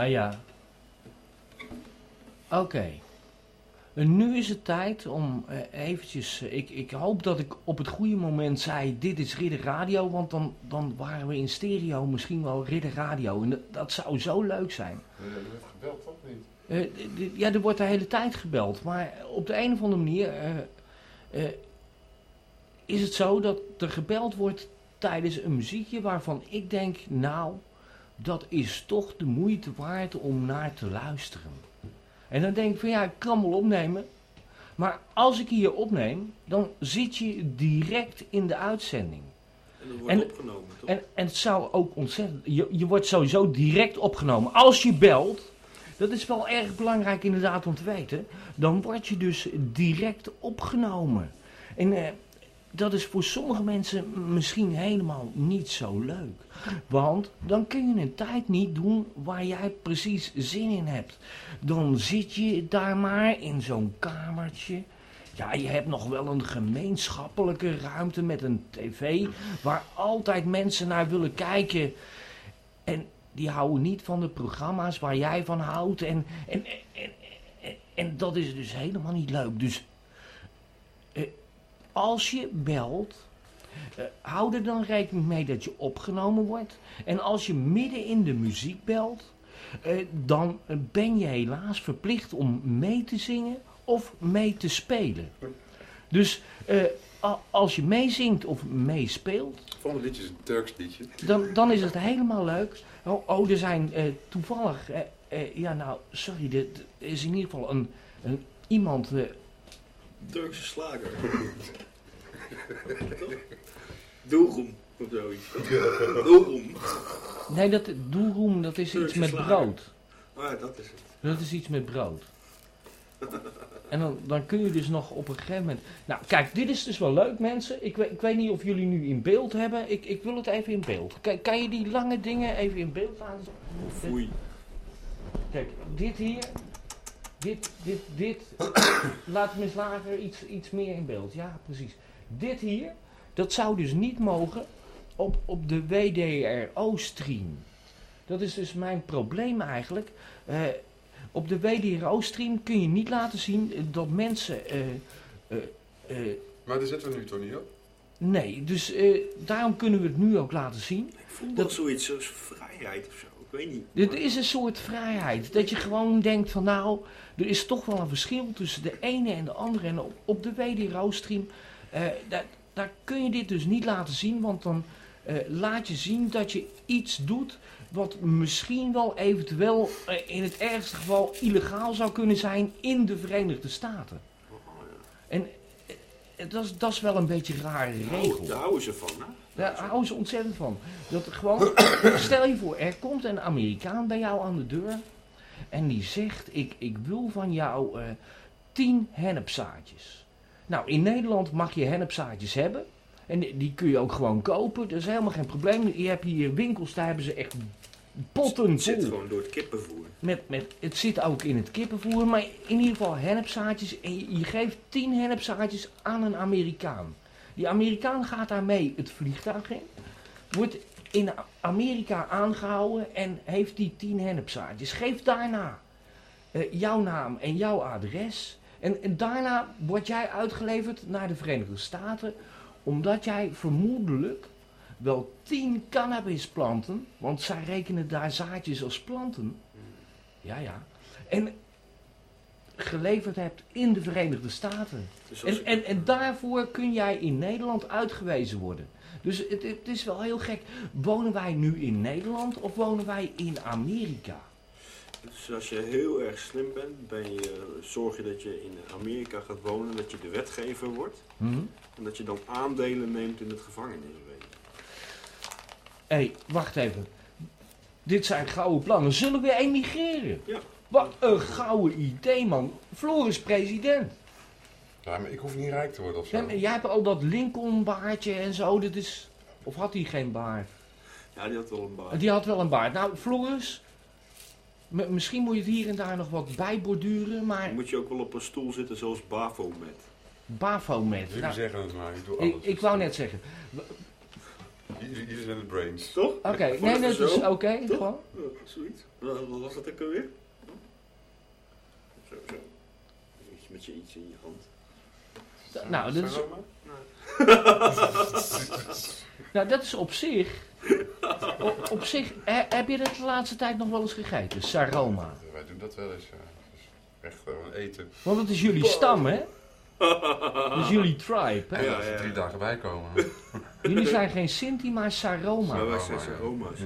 Ja, ja. Oké. En nu is het tijd om eh, eventjes... eh, ik, ik hoop dat ik op het goede moment zei... Dit is Ridder Radio. Want dan, dan waren we in stereo misschien wel Ridder Radio. En dat, dat zou zo leuk zijn. Nee, er werd gebeld, toch niet? Eh, ja, er wordt de hele tijd gebeld. Maar op de een of andere manier... is het zo dat er gebeld wordt tijdens een muziekje... waarvan ik denk... Nou, dat is toch de moeite waard om naar te luisteren. En dan denk ik van ja, ik kan wel opnemen. Maar als ik hier opneem, dan zit je direct in de uitzending. En dat wordt En- opgenomen, toch? En, en het zou ook ontzettend... Je, je wordt sowieso direct opgenomen. Als je belt, dat is wel erg belangrijk inderdaad om te weten... dan word je dus direct opgenomen. En eh, dat is voor sommige mensen misschien helemaal niet zo leuk. Want dan kun je een tijd niet doen waar jij precies zin in hebt. Dan zit je daar maar in zo'n kamertje... Ja, je hebt nog wel een gemeenschappelijke ruimte met een tv waar altijd mensen naar willen kijken. En die houden niet van de programma's waar jij van houdt. En, en, en, en, en dat is dus helemaal niet leuk. Dus als je belt, eh, hou er dan rekening mee dat je opgenomen wordt. En als je midden in de muziek belt, eh, dan eh, ben je helaas verplicht om mee te zingen of mee te spelen. Dus als je meezingt of meespeelt, volgende liedje is een Turks liedje. dan, dan is het helemaal leuk. Oh, oh er zijn toevallig, ja nou, sorry, er is in ieder geval een, een iemand, Turkse slager. Doelroem of zoiets. Doelroem. nee dat doelroem, dat is iets met brood. Ah, dat is het. Dat is iets met brood. En dan, dan kun je dus nog op een gegeven moment... Nou, kijk, dit is dus wel leuk, mensen. Ik weet, ik weet niet of jullie nu in beeld hebben. Ik, ik wil het even in beeld. Kijk, kan je die lange dingen even in beeld laten zien? Foei. Kijk, dit hier. Dit, dit, dit. Laat me eens lager iets, iets meer in beeld. Ja, precies. Dit hier, dat zou dus niet mogen op, op de WDRO-stream. Dat is dus mijn probleem eigenlijk. Eh, op de WDRO-stream kun je niet laten zien dat mensen... eh, eh, eh, Maar daar zitten we nu toch niet op? nee, dus eh, daarom kunnen we het nu ook laten zien. Ik voel Dat- dat zoiets als vrijheid of zo. Ik weet niet. Dit is een soort vrijheid. Dat je gewoon denkt van nou, er is toch wel een verschil tussen de ene en de andere. En op, op de WDRO-stream, daar, daar kun je dit dus niet laten zien. Want dan eh, laat je zien dat je iets doet wat misschien wel eventueel eh, in het ergste geval illegaal zou kunnen zijn in de Verenigde Staten. En eh, dat is, dat is wel een beetje een rare regel. Daar houden ze van, hè? Daar houden ze ontzettend van. Dat gewoon, stel je voor, er komt een Amerikaan bij jou aan de deur. En die zegt, ik, ik wil van jou eh tien hennepzaadjes. Nou, in Nederland mag je hennepzaadjes hebben. En die, kun je ook gewoon kopen. Dat is helemaal geen probleem. Je hebt hier winkels, daar hebben ze echt potten Het zit gewoon door het kippenvoer. Met, met, het zit ook in het kippenvoer, maar in ieder geval hennepzaadjes. En je, je geeft 10 hennepzaadjes aan een Amerikaan. Die Amerikaan gaat daarmee het vliegtuig in. Wordt in Amerika aangehouden en heeft die 10 hennepzaadjes. Geef daarna eh, jouw naam en jouw adres. En, en daarna word jij uitgeleverd naar de Verenigde Staten. Omdat jij vermoedelijk wel 10 cannabisplanten, want zij rekenen daar zaadjes als planten. Ja, ja. En geleverd hebt in de Verenigde Staten. Dus En, en, en daarvoor kun jij in Nederland uitgewezen worden. Dus het, het is wel heel gek. Wonen wij nu in Nederland of wonen wij in Amerika? Dus als je heel erg slim bent, ben je, zorg je dat je in Amerika gaat wonen, dat je de wetgever wordt. Hm? En dat je dan aandelen neemt in het gevangeniswezen. Hé, hey, wacht even. Dit zijn gouden plannen. Zullen we emigreren? Ja. Wat een gouden idee, man. Floris president. Ja, maar ik hoef niet rijk te worden of zo. Ja, maar Jij hebt al dat Lincoln-baardje en zo. Dat is... Of had hij geen baard? Ja, die had wel een baard. Die had wel een baard. Nou, Floris... m- misschien moet je het hier en daar nog wat bijborduren, maar... Dan moet je ook wel op een stoel zitten zoals Baphomet. Bafomet. Jullie Nou, zeggen het maar, ik doe alles. ik wou net zeggen. hier zijn de brains. Toch? Oké, nee, de dat is oké, gewoon. Ja, zoiets. Wat was dat ook alweer? Zo, zo. Met je iets in je hand. Nou, dat is, nou, dat is op zich... Op, op zich, he- heb je dat de laatste tijd nog wel eens gegeten? Saroma. Wij doen dat wel eens, ja. Dat is echt gewoon eten. Want het is jullie stam, hè? Dat is jullie tribe, hè? Ja, als er ja. drie dagen bij komen. Jullie zijn geen Sinti, maar Saroma. Maar wij Saroma, zijn ja. Saroma's.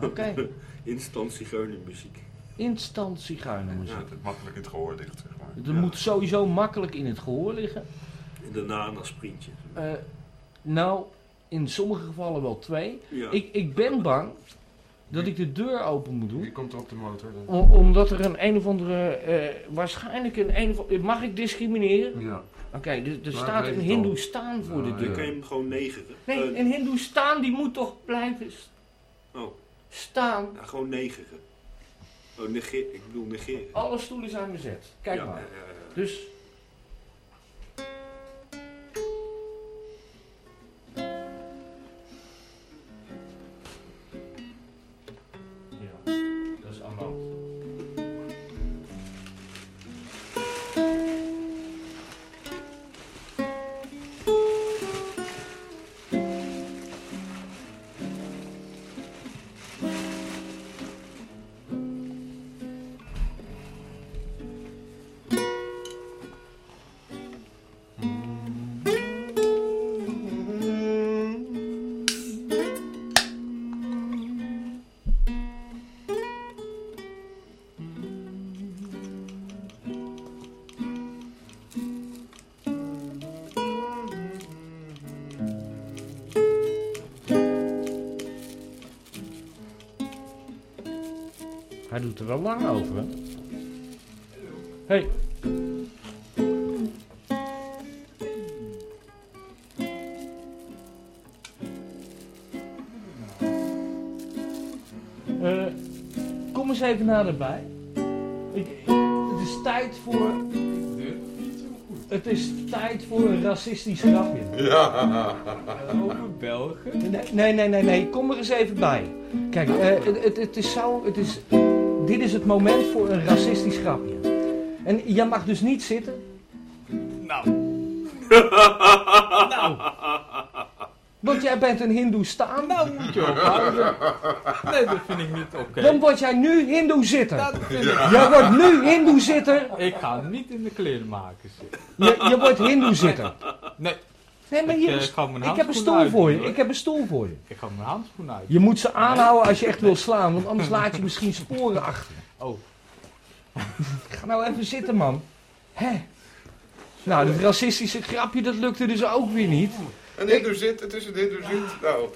ja. Oké. Instant zigeunermuziek. Instant zigeunermuziek. Dat het makkelijk in het gehoor ligt, zeg maar. Het moet sowieso makkelijk in het gehoor liggen. En daarna een sprintje. Eh, nou, in sommige gevallen wel twee. Ja. Ik, ik ben bang dat ik de deur open moet doen. Wie komt er op de motor dan? Om- omdat er een een of andere, eh, waarschijnlijk een een of andere, mag ik discrimineren? Ja. Oké, er, er staat een het al. Hindoestaan voor de Ja, Dan kan je deur. hem gewoon negeren. Nee, Eh, een Hindoestaan die moet toch blijven st- oh, staan. ja, gewoon negeren. Oh, negeer, ik bedoel negeren. Alle stoelen zijn bezet. Kijk Ja, maar. ja, ja, ja. Dus. Hij doet er wel lang over, hè? Hey. Eh, kom eens even naderbij. Ik, het is tijd voor. Het is tijd voor een racistisch grapje. Ja. Over Belgen? Nee, nee, nee, nee, nee. kom er eens even bij. Kijk, eh, het, het, het is zo. Het is, dit is het moment voor een racistisch grapje. En jij mag dus niet zitten. Nou. nou. Want jij bent een Hindoestaan. Nou moet je ophouden. Nee, dat vind ik niet oké. Dan word jij nu Hindoe zitter. Dat vind ik... Jij wordt nu Hindoe zitter. Ik ga niet in de klerenmaker zitten. Je, je wordt Hindoe zitter. Nee, Nee, maar ik, hier eh, is, mijn ik heb een stoel voor je. hoor. Ik heb een stoel voor je. Ik ga mijn handschoen uit. Je moet ze aanhouden als je echt wil slaan. Want anders laat je misschien sporen achter. Oh, Ga nou even zitten, man. Hè? Nou, dat racistische grapje, dat lukte dus ook weer niet. En dit dus zit, het is een dit dus zit. Nou,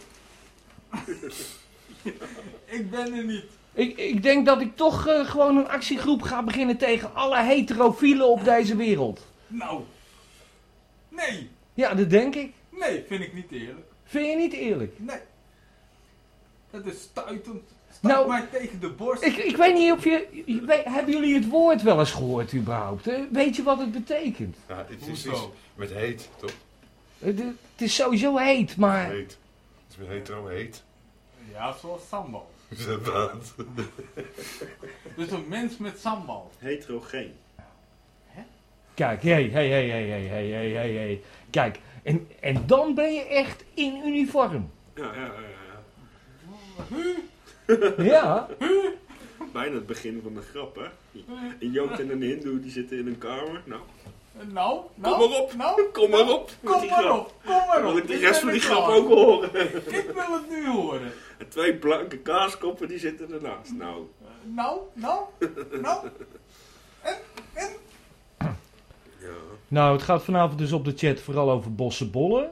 ik ben er niet. Ik, ik denk dat ik toch eh, gewoon een actiegroep ga beginnen tegen alle heterofielen op deze wereld. Nou. Nee. Ja, dat denk ik. Nee, vind ik niet eerlijk. Vind je niet eerlijk? Nee. Dat is stuitend. Stuit Nou, mij tegen de borst. Ik, ik weet niet of je, weet- Hebben jullie het woord wel eens gehoord überhaupt? hè? Weet je wat het betekent? ja, het is iets Hoezo? met heet, toch? Het, het is sowieso heet, maar... Heet. Het is met hetero heet. Ja, zoals sambal. Inderdaad. Dus een mens met sambal. Heterogeen. Kijk, hé, hé, hé, hé, hé, hé, hé, hé, hé. Kijk, en, en dan ben je echt in uniform. Ja, ja, ja, ja. Ja, Bijna het begin van de grap, hè? Een Jood en een Hindoe die zitten in een kamer. Nou, Nou, nou. Kom maar op. Nou, kom maar op. met kom maar op. Kom maar Dan op. wil ik de rest van die grap ook horen. Ik wil het nu horen. En twee blanke kaaskoppen die zitten ernaast. Nou, Nou, nou, nou. ja. Nou, het gaat vanavond dus op de chat vooral over bossenbollen.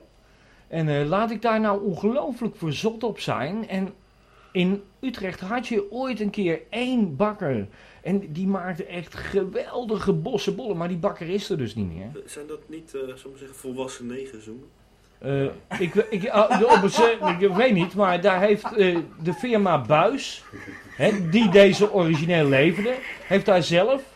En eh, laat ik daar nou ongelooflijk verzot op zijn. En in Utrecht had je ooit een keer één bakker. En die maakte echt geweldige bossenbollen. Maar die bakker is er dus niet meer. Zijn dat niet, eh we zeggen, volwassen negerzoenen? Eh, ik, ik, ah, eh, ik weet niet, maar daar heeft eh, de firma Buis, hè, die deze origineel leverde, heeft daar zelf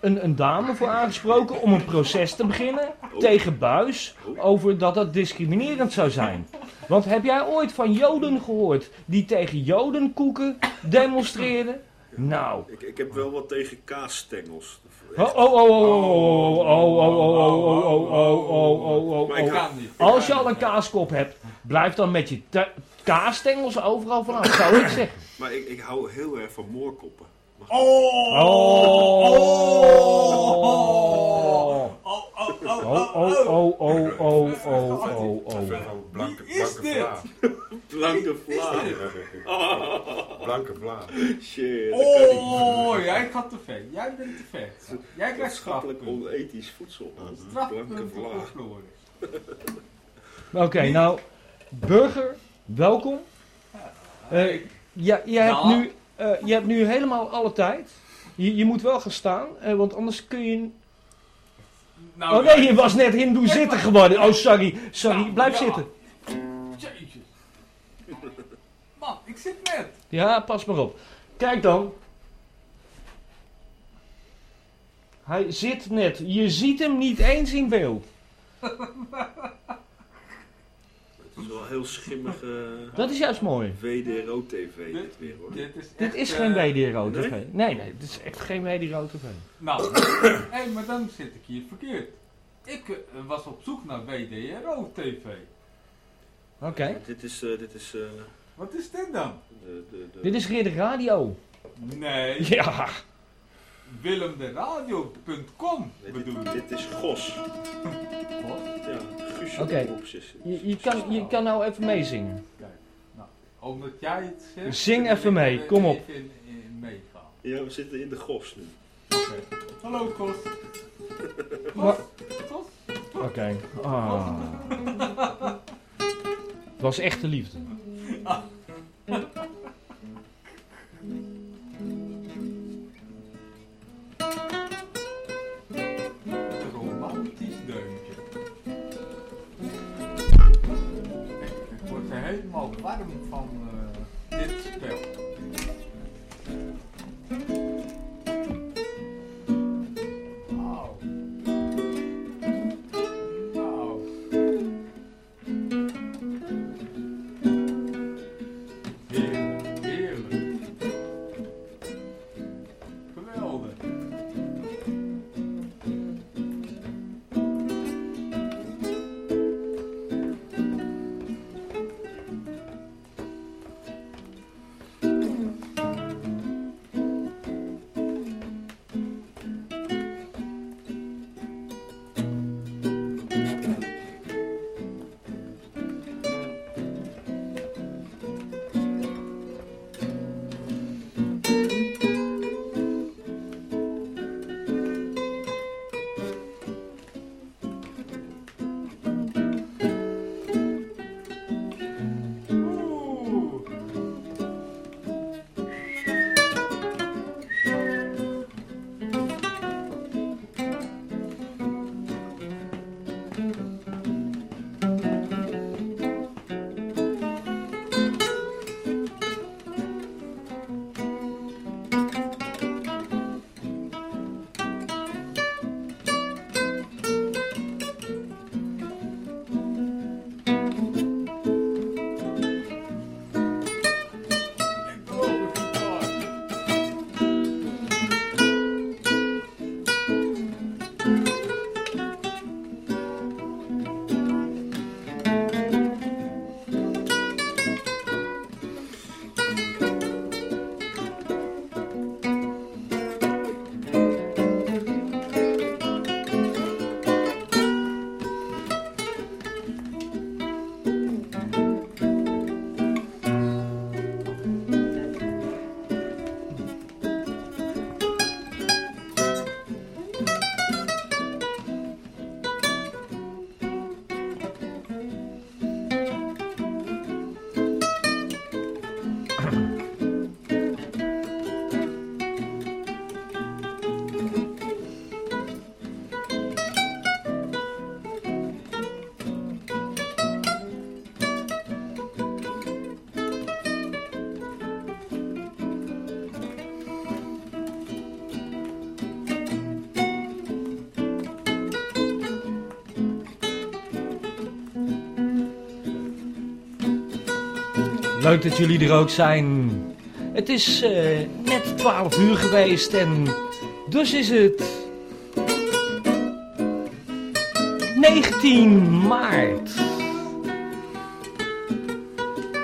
een, een dame voor aangesproken om een proces te beginnen tegen Buis over dat dat discriminerend zou zijn. Want heb jij ooit van Joden gehoord die tegen Jodenkoeken demonstreerden? Nou. Ik, ik heb wel wat tegen kaasstengels. Oh, oh, oh, oh, oh, oh, oh, oh, oh, oh, oh, oh, oh, oh. Als je al een kaaskop hebt, blijf dan met je te- kaasstengels overal vanaf, zou ik zeggen. Maar ik, ik hou heel erg van moorkoppen. Oh! Oh. Oh, oh, oh, Oh, oh, oh, oh, oh, oh, oh, oh. blanke, Wie is blanke dit? vla. Blanke vla. Blanke vla. Shit. Oh, jij gaat te ver. Jij bent te ver. Jij krijgt strafpunten. onethisch voedsel. Blanke vla. Oké, nou, Burger, welkom. Eh, ja, je, hebt Nou. nu, eh, je hebt nu helemaal alle tijd. Je, je moet wel gaan staan, eh, want anders kun je... Nou, Oh nee, je was net hindoe zitten geworden. Oh, sorry, sorry, Nou, blijf ja. zitten. Jezus. Man, ik zit net. Ja, pas maar op. Kijk dan. Hij zit net. Je ziet hem niet eens in beeld. Het is wel heel schimmige Dat is juist mooi. WDRO-TV dit weer hoor. Dit is, Dit is eh, geen WDRO nee? TV. Nee, nee, dit is echt geen WDRO TV. Nou, hé, maar dan zit ik hier verkeerd. Ik eh, was op zoek naar WDRO-TV. Oké. Dit is, eh, dit is, eh, Wat is dit dan? de, de, de, Dit is Ridder Radio. Nee, Ja. Willemderadio.com bedoel dit, dit is Gos. Wat? Ja, Guusje Oké. Je, je, kan, je kan nou even meezingen. Kijk, nou, omdat jij het zegt... Zing even mee, kom op. in- in meegaan. Ja, we zitten in de Gos nu. Oké. Hallo, Kos. Maar- Kos? Oké. Ah. Het was echte liefde. Een helemaal warm van eh, dit spel. Leuk dat jullie er ook zijn. Het is eh, net 12 uur geweest en dus is het 19 maart.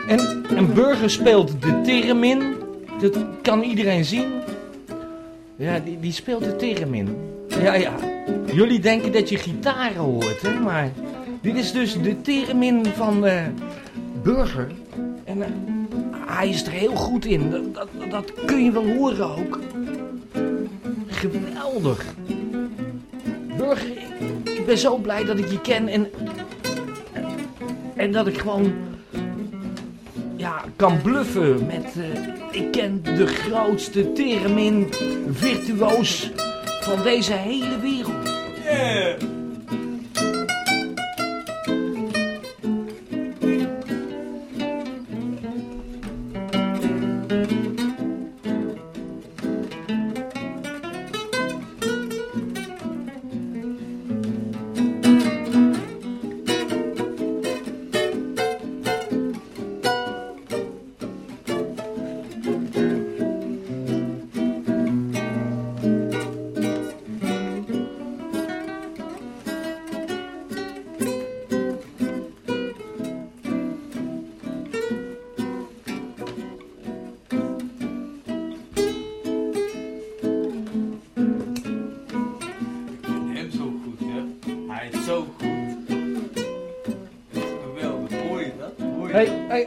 En een burger speelt de theremin. Dat kan iedereen zien. Ja, die, die speelt de theremin. Ja, ja. Jullie denken dat je gitaren hoort, hè? Maar dit is dus de theremin van eh, Burger. Hij is er heel goed in. Dat, dat, dat kun je wel horen ook. Geweldig. Burger, ik, ben zo blij dat ik je ken en, en dat ik gewoon ja, kan bluffen met... eh, ik ken de grootste theremin virtuoos van deze hele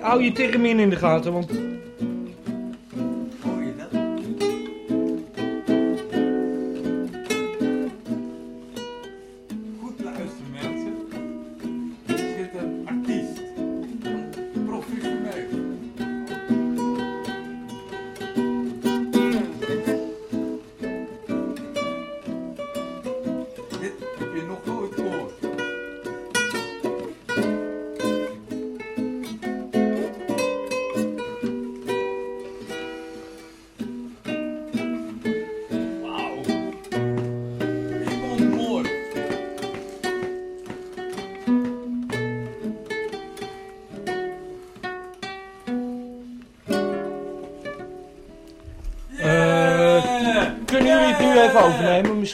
hou je theremin in de gaten, want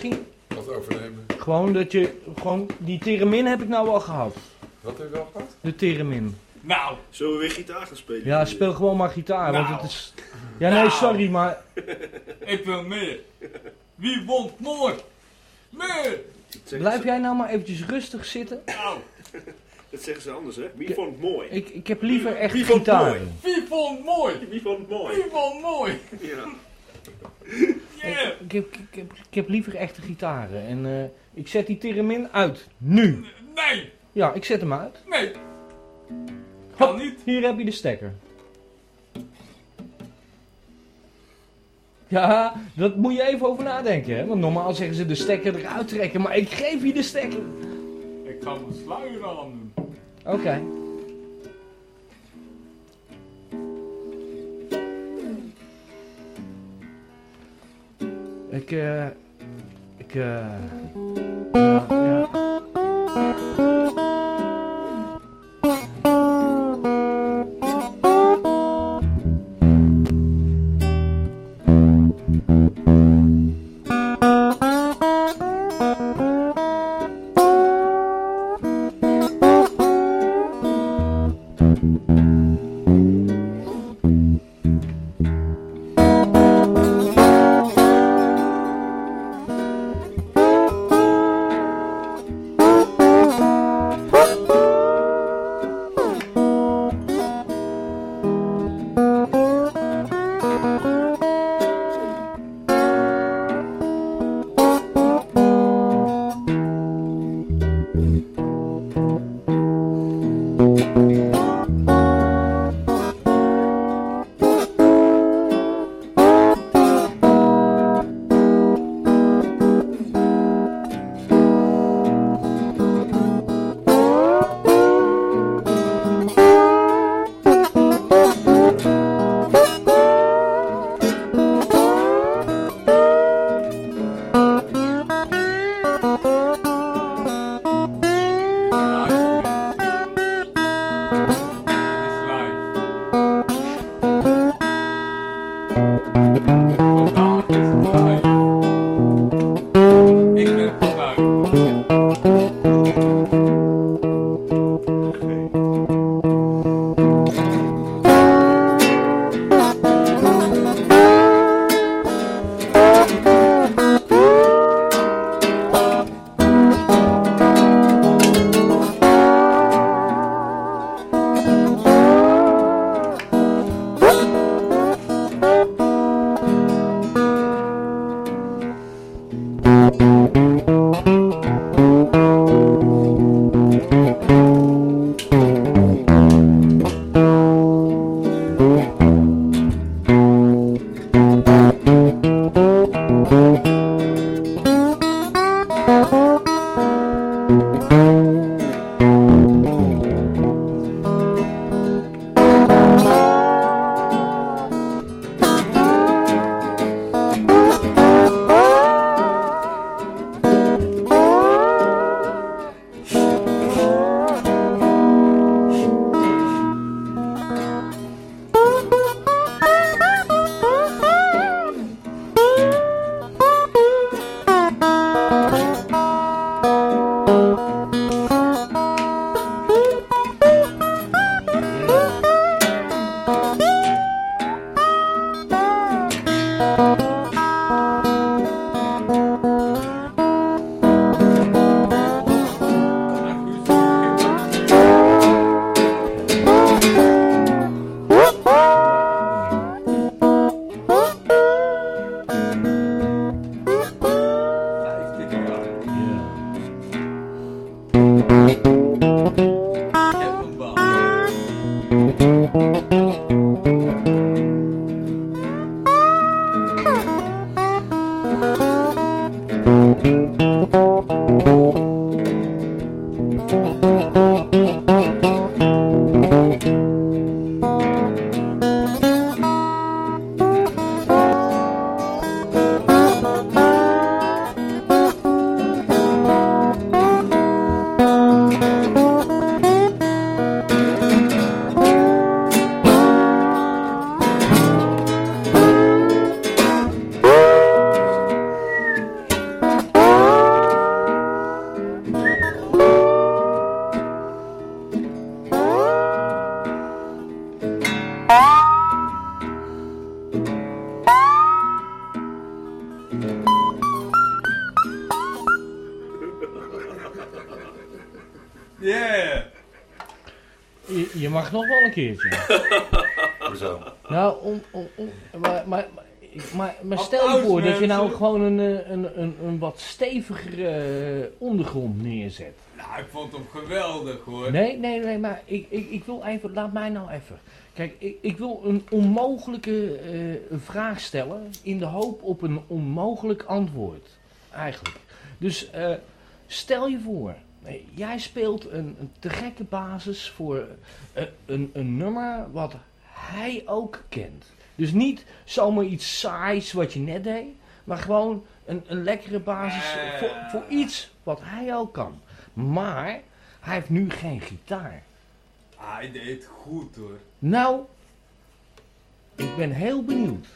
misschien? Wat overnemen. Gewoon dat je, gewoon, die theremin heb ik nou al gehad. Wat heb je al gehad? De theremin. Nou, Zullen we weer gitaar gaan spelen? Ja, speel gewoon maar gitaar, want Nou. het is... Ja, nee, Nou. sorry, maar... ik wil meer. Wie won mooi? Meer. Blijf jij nou maar eventjes rustig zitten? Nou, Dat zeggen ze anders, hè? Wie vond het mooi? Ik, ik heb liever echt Wie vond het gitaar. mooi? wie vond mooi? Wie vond het mooi? Wie vond mooi? Ja. Ik, ik, heb, ik, heb, ik heb liever echte gitaren. En eh, ik zet die theremin uit. Nu. Nee, Ja, ik zet hem uit. nee. Hop, Kan niet. hier heb je de stekker. Ja, dat moet je even over nadenken, hè. Want normaal zeggen ze de stekker eruit trekken, maar ik geef je de stekker. Ik ga mijn sluier aan doen. Oké. Ik, eh... Ik, eh... ja, keertje. Hoezo? Nou, om, om, om, maar, maar, maar, ik- maar, maar stel je voor dat je nou gewoon een, eh, een, een, een wat stevigere eh, ondergrond neerzet. Nou, ik vond hem geweldig hoor. Nee, nee, nee, maar ik, ik, ik wil even, laat mij nou even. Kijk, ik, ik wil een onmogelijke eh, vraag stellen in de hoop op een onmogelijk antwoord. Eigenlijk. Dus eh, stel je voor, jij speelt een, een te gekke basis voor eh, een, een nummer wat hij ook kent. Dus niet zomaar iets saais wat je net deed, maar gewoon een, een lekkere basis voor, voor iets wat hij ook kan. Maar hij heeft nu geen gitaar. Hij deed goed hoor. Nou, ik ben heel benieuwd.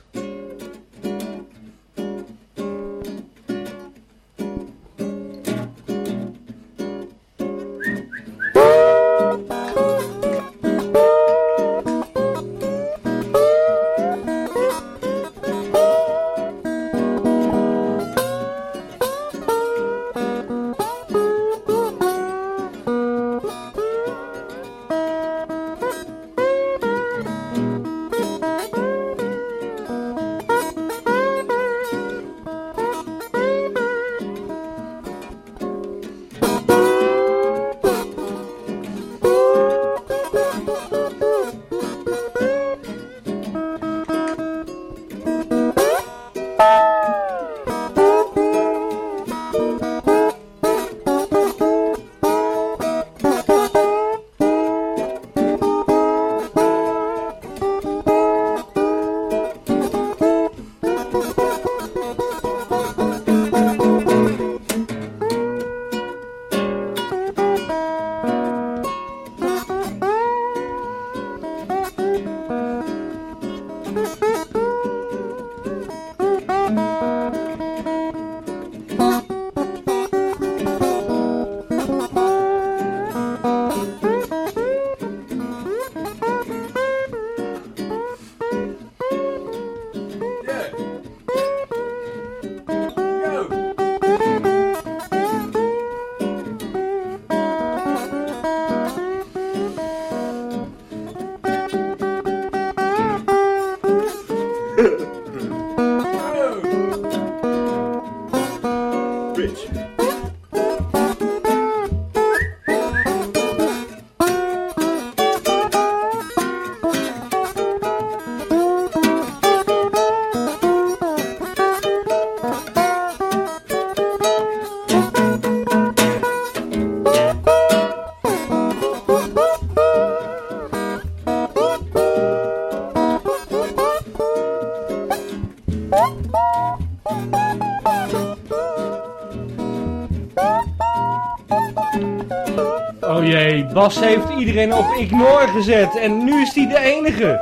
Iedereen op ignore gezet en nu is hij de enige.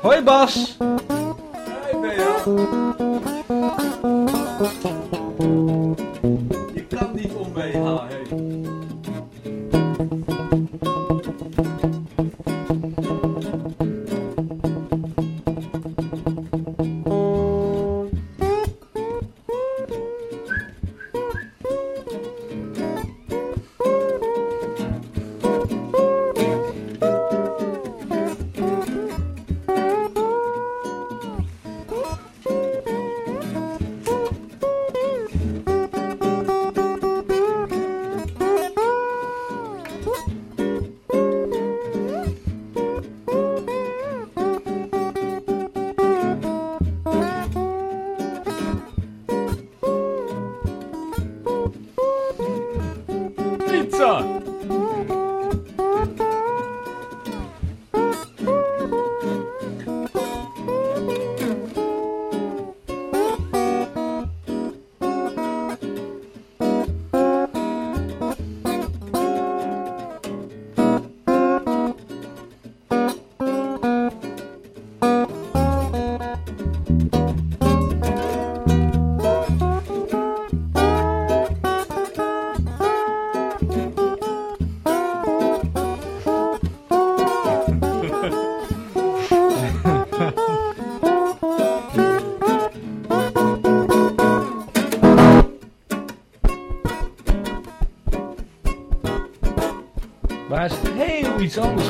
Hoi Bas.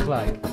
Iets anders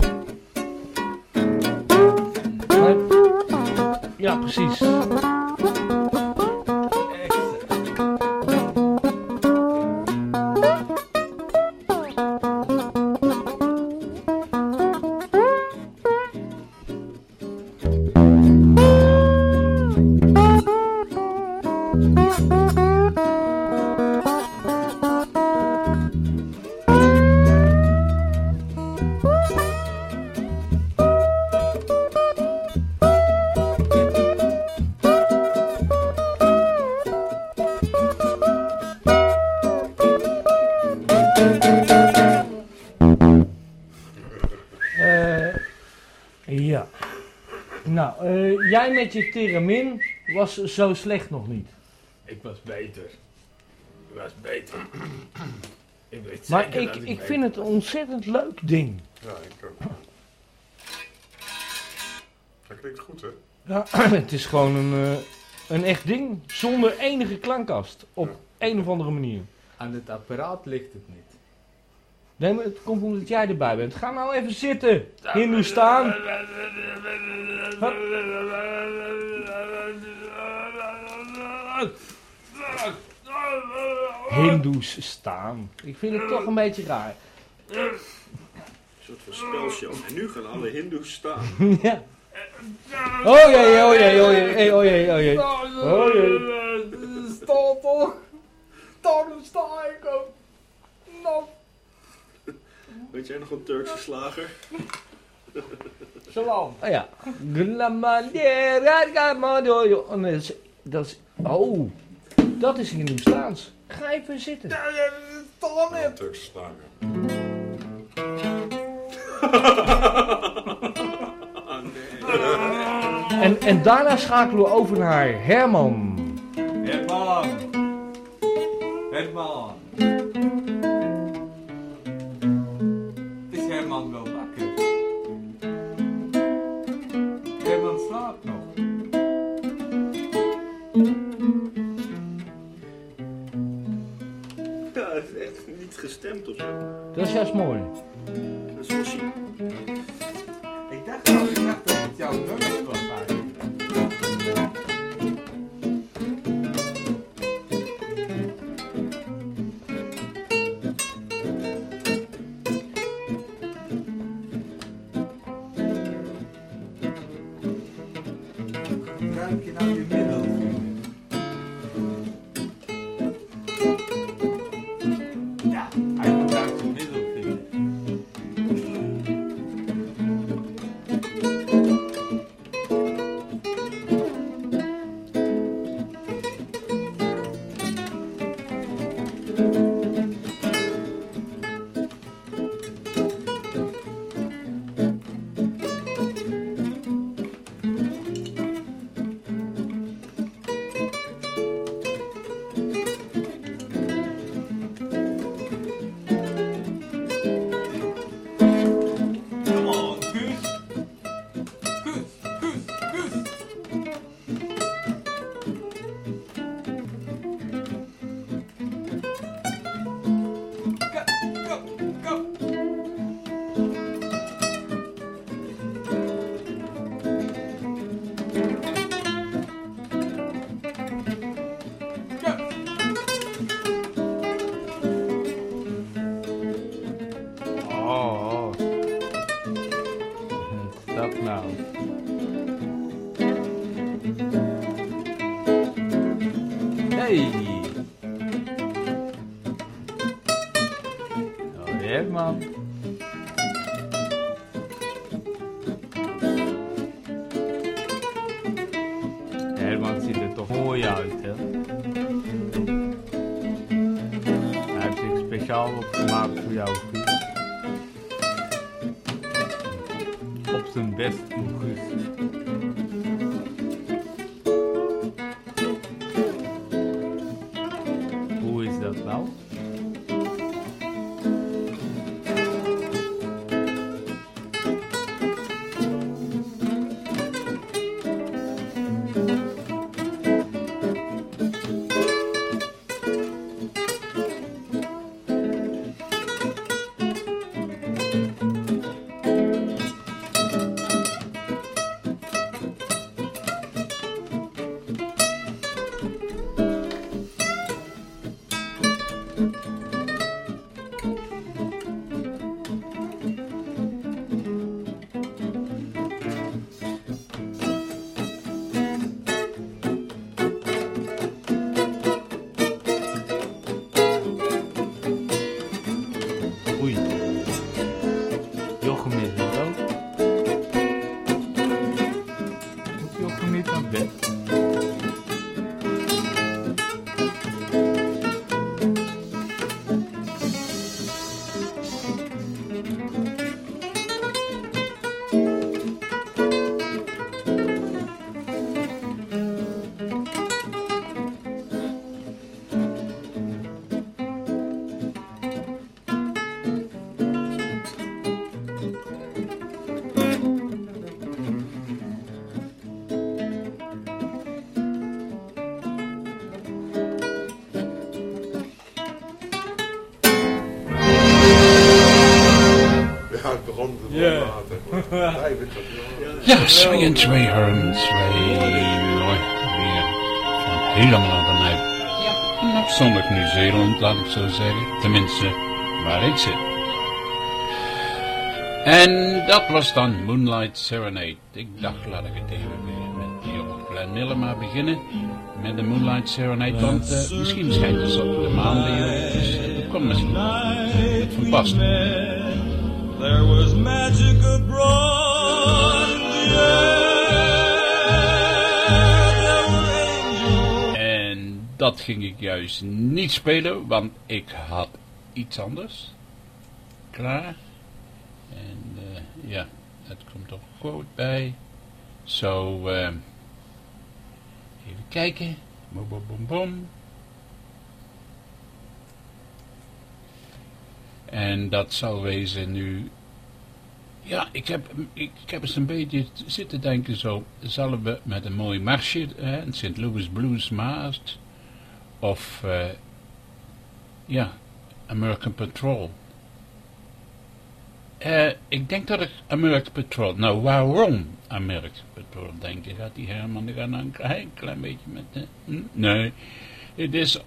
eh, jij met je tiramin was zo slecht nog niet. Ik was beter. Ik was beter. ik weet Maar zeker ik, dat ik vind het een ontzettend leuk ding. Ja, ik ook. Dat klinkt goed, hè? Ja, het is gewoon een, eh, een echt ding. Zonder enige klankkast. Op een of andere manier. Aan het apparaat ligt het niet. Nee, maar het komt omdat jij erbij bent. Ga nou even zitten. Hindoe staan. Hindoes staan. Ik vind het toch een beetje raar. Een soort van spelshow. En nu gaan alle hindoes staan. ja. Oh jee, oh jee, oh jee, oh jee, oh jee. Oh jee. Sta toch! Daarom sta ik ook! Nou, Weet jij nog een Turkse slager? salam. Oh ja. Oh, dat is, dat is... Oh. Dat is Hindoestaans. Ga even zitten. Sta Ja, net! Turkse slager. En, en daarna schakelen we over naar Herman. Herman! Herman! Is Herman wel wakker? Herman slaapt nog. Ja, het is echt niet gestemd of zo. Dat is juist mooi. Ja, swingend twee herm, twee mooi. Weer van helemaal vanuit. Een afzonderlijk Nieuw-Zeeland, laat ik zo zeggen. Tenminste, waar ik zit. En dat was dan Moonlight Serenade. Ik dacht, laat ik het even weer met die Glenn Miller maar beginnen. Met de Moonlight Serenade, want eh, misschien schijnt er zo de maan weer. Dus eh, dat komt misschien wel van pas. There was magic abroad En dat ging ik juist niet spelen, want ik had iets anders klaar. En eh, ja, het komt er goed bij. Zo, eh, even kijken. Bom, bom, bom. En dat zal wezen nu... Ja, ik heb, ik, heb eens een beetje zitten denken zo. Zullen we met een mooi marsje, hè, een St. Louis Blues Maast. Of, eh, ja, American Patrol. Eh, ik denk dat ik American Patrol... Nou, waarom American Patrol, denk je? Gaat die Herman er een klein, klein beetje met... de hm? Nee, het is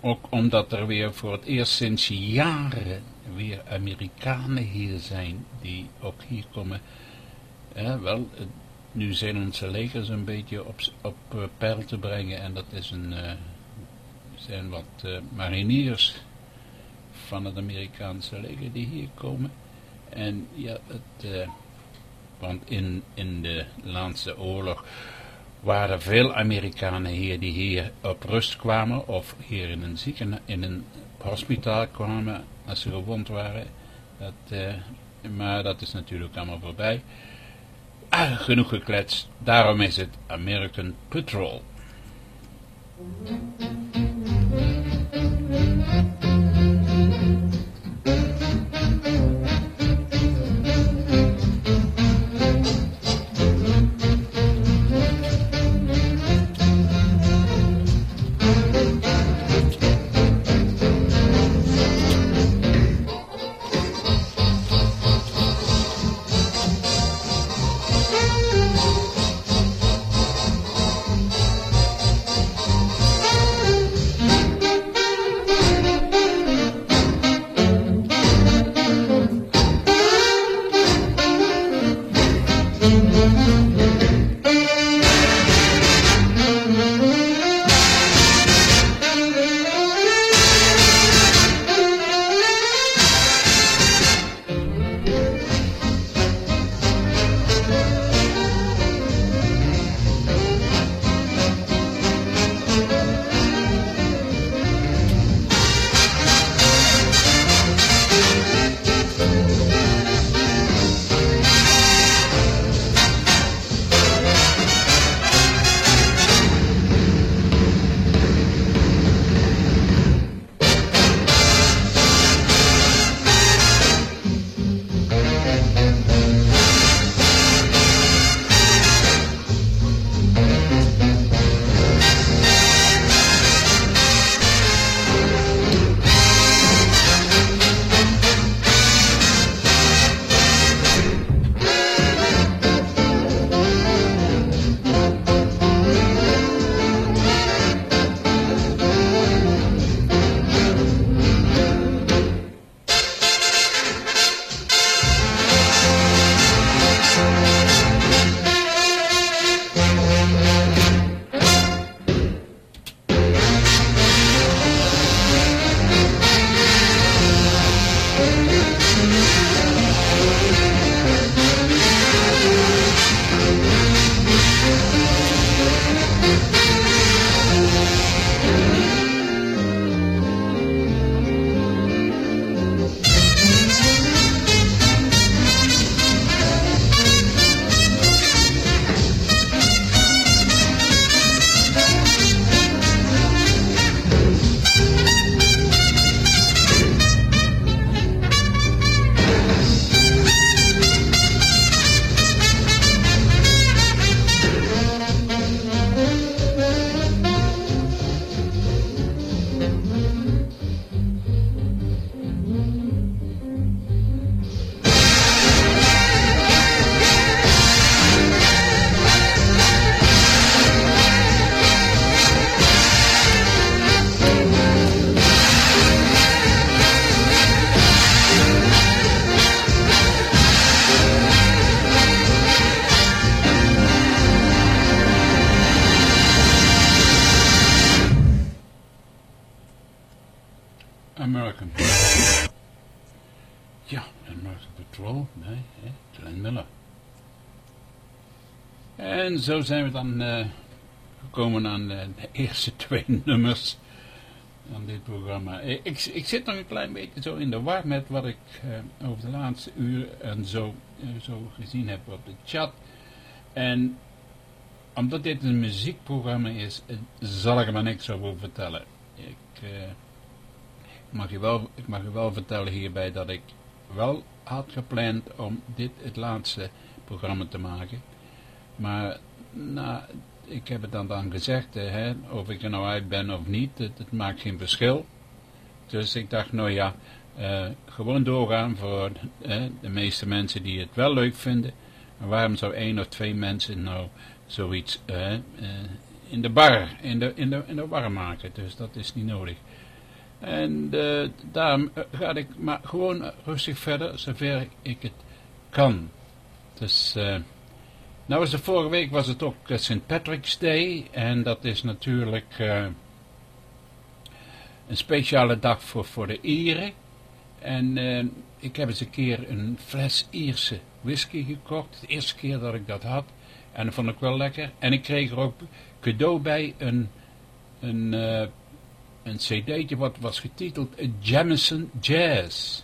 ook omdat er weer voor het eerst sinds jaren weer Amerikanen hier zijn die ook hier komen. Eh, wel, het Nieuw-Zeelandse leger een beetje op, op eh, peil te brengen. En dat is een, eh, zijn wat eh, mariniers van het Amerikaanse leger die hier komen. En ja, het, eh, want in, in de laatste oorlog waren veel Amerikanen hier die hier op rust kwamen of hier in een zieken in een hospitaal kwamen als ze gewond waren. Dat, eh, maar dat is natuurlijk allemaal voorbij. Ah, genoeg gekletst. Daarom is het American Patrol. Zo zijn we dan eh, gekomen aan de eerste twee nummers van dit programma. Eh, Ik, ik zit nog een klein beetje zo in de war met wat ik eh, over de laatste uur en zo, zo gezien heb op de chat. En omdat dit een muziekprogramma is, zal ik er maar niks over vertellen. Ik mag, je wel, ik mag je wel vertellen hierbij dat ik wel had gepland om dit het laatste programma te maken. Maar nou, ik heb het dan, dan gezegd, eh, hè, of ik er nou uit ben of niet, het, het maakt geen verschil. Dus ik dacht, nou ja, eh, gewoon doorgaan voor de meeste mensen die het wel leuk vinden. En waarom zou één of twee mensen nou zoiets eh, in de bar, in de, in, de, in de war maken? Dus dat is niet nodig. En daarom ga ik maar gewoon rustig verder, zover ik het kan. Dus, nou was de vorige week was het ook St. Patrick's Day. En dat is natuurlijk eh, een speciale dag voor, voor de Ieren. En eh, ik heb eens een keer een fles Ierse whisky gekocht. De eerste keer dat ik dat had. En dat vond ik wel lekker. En ik kreeg er ook cadeau bij een, een, eh, een cd'tje wat was getiteld Jamison Jazz.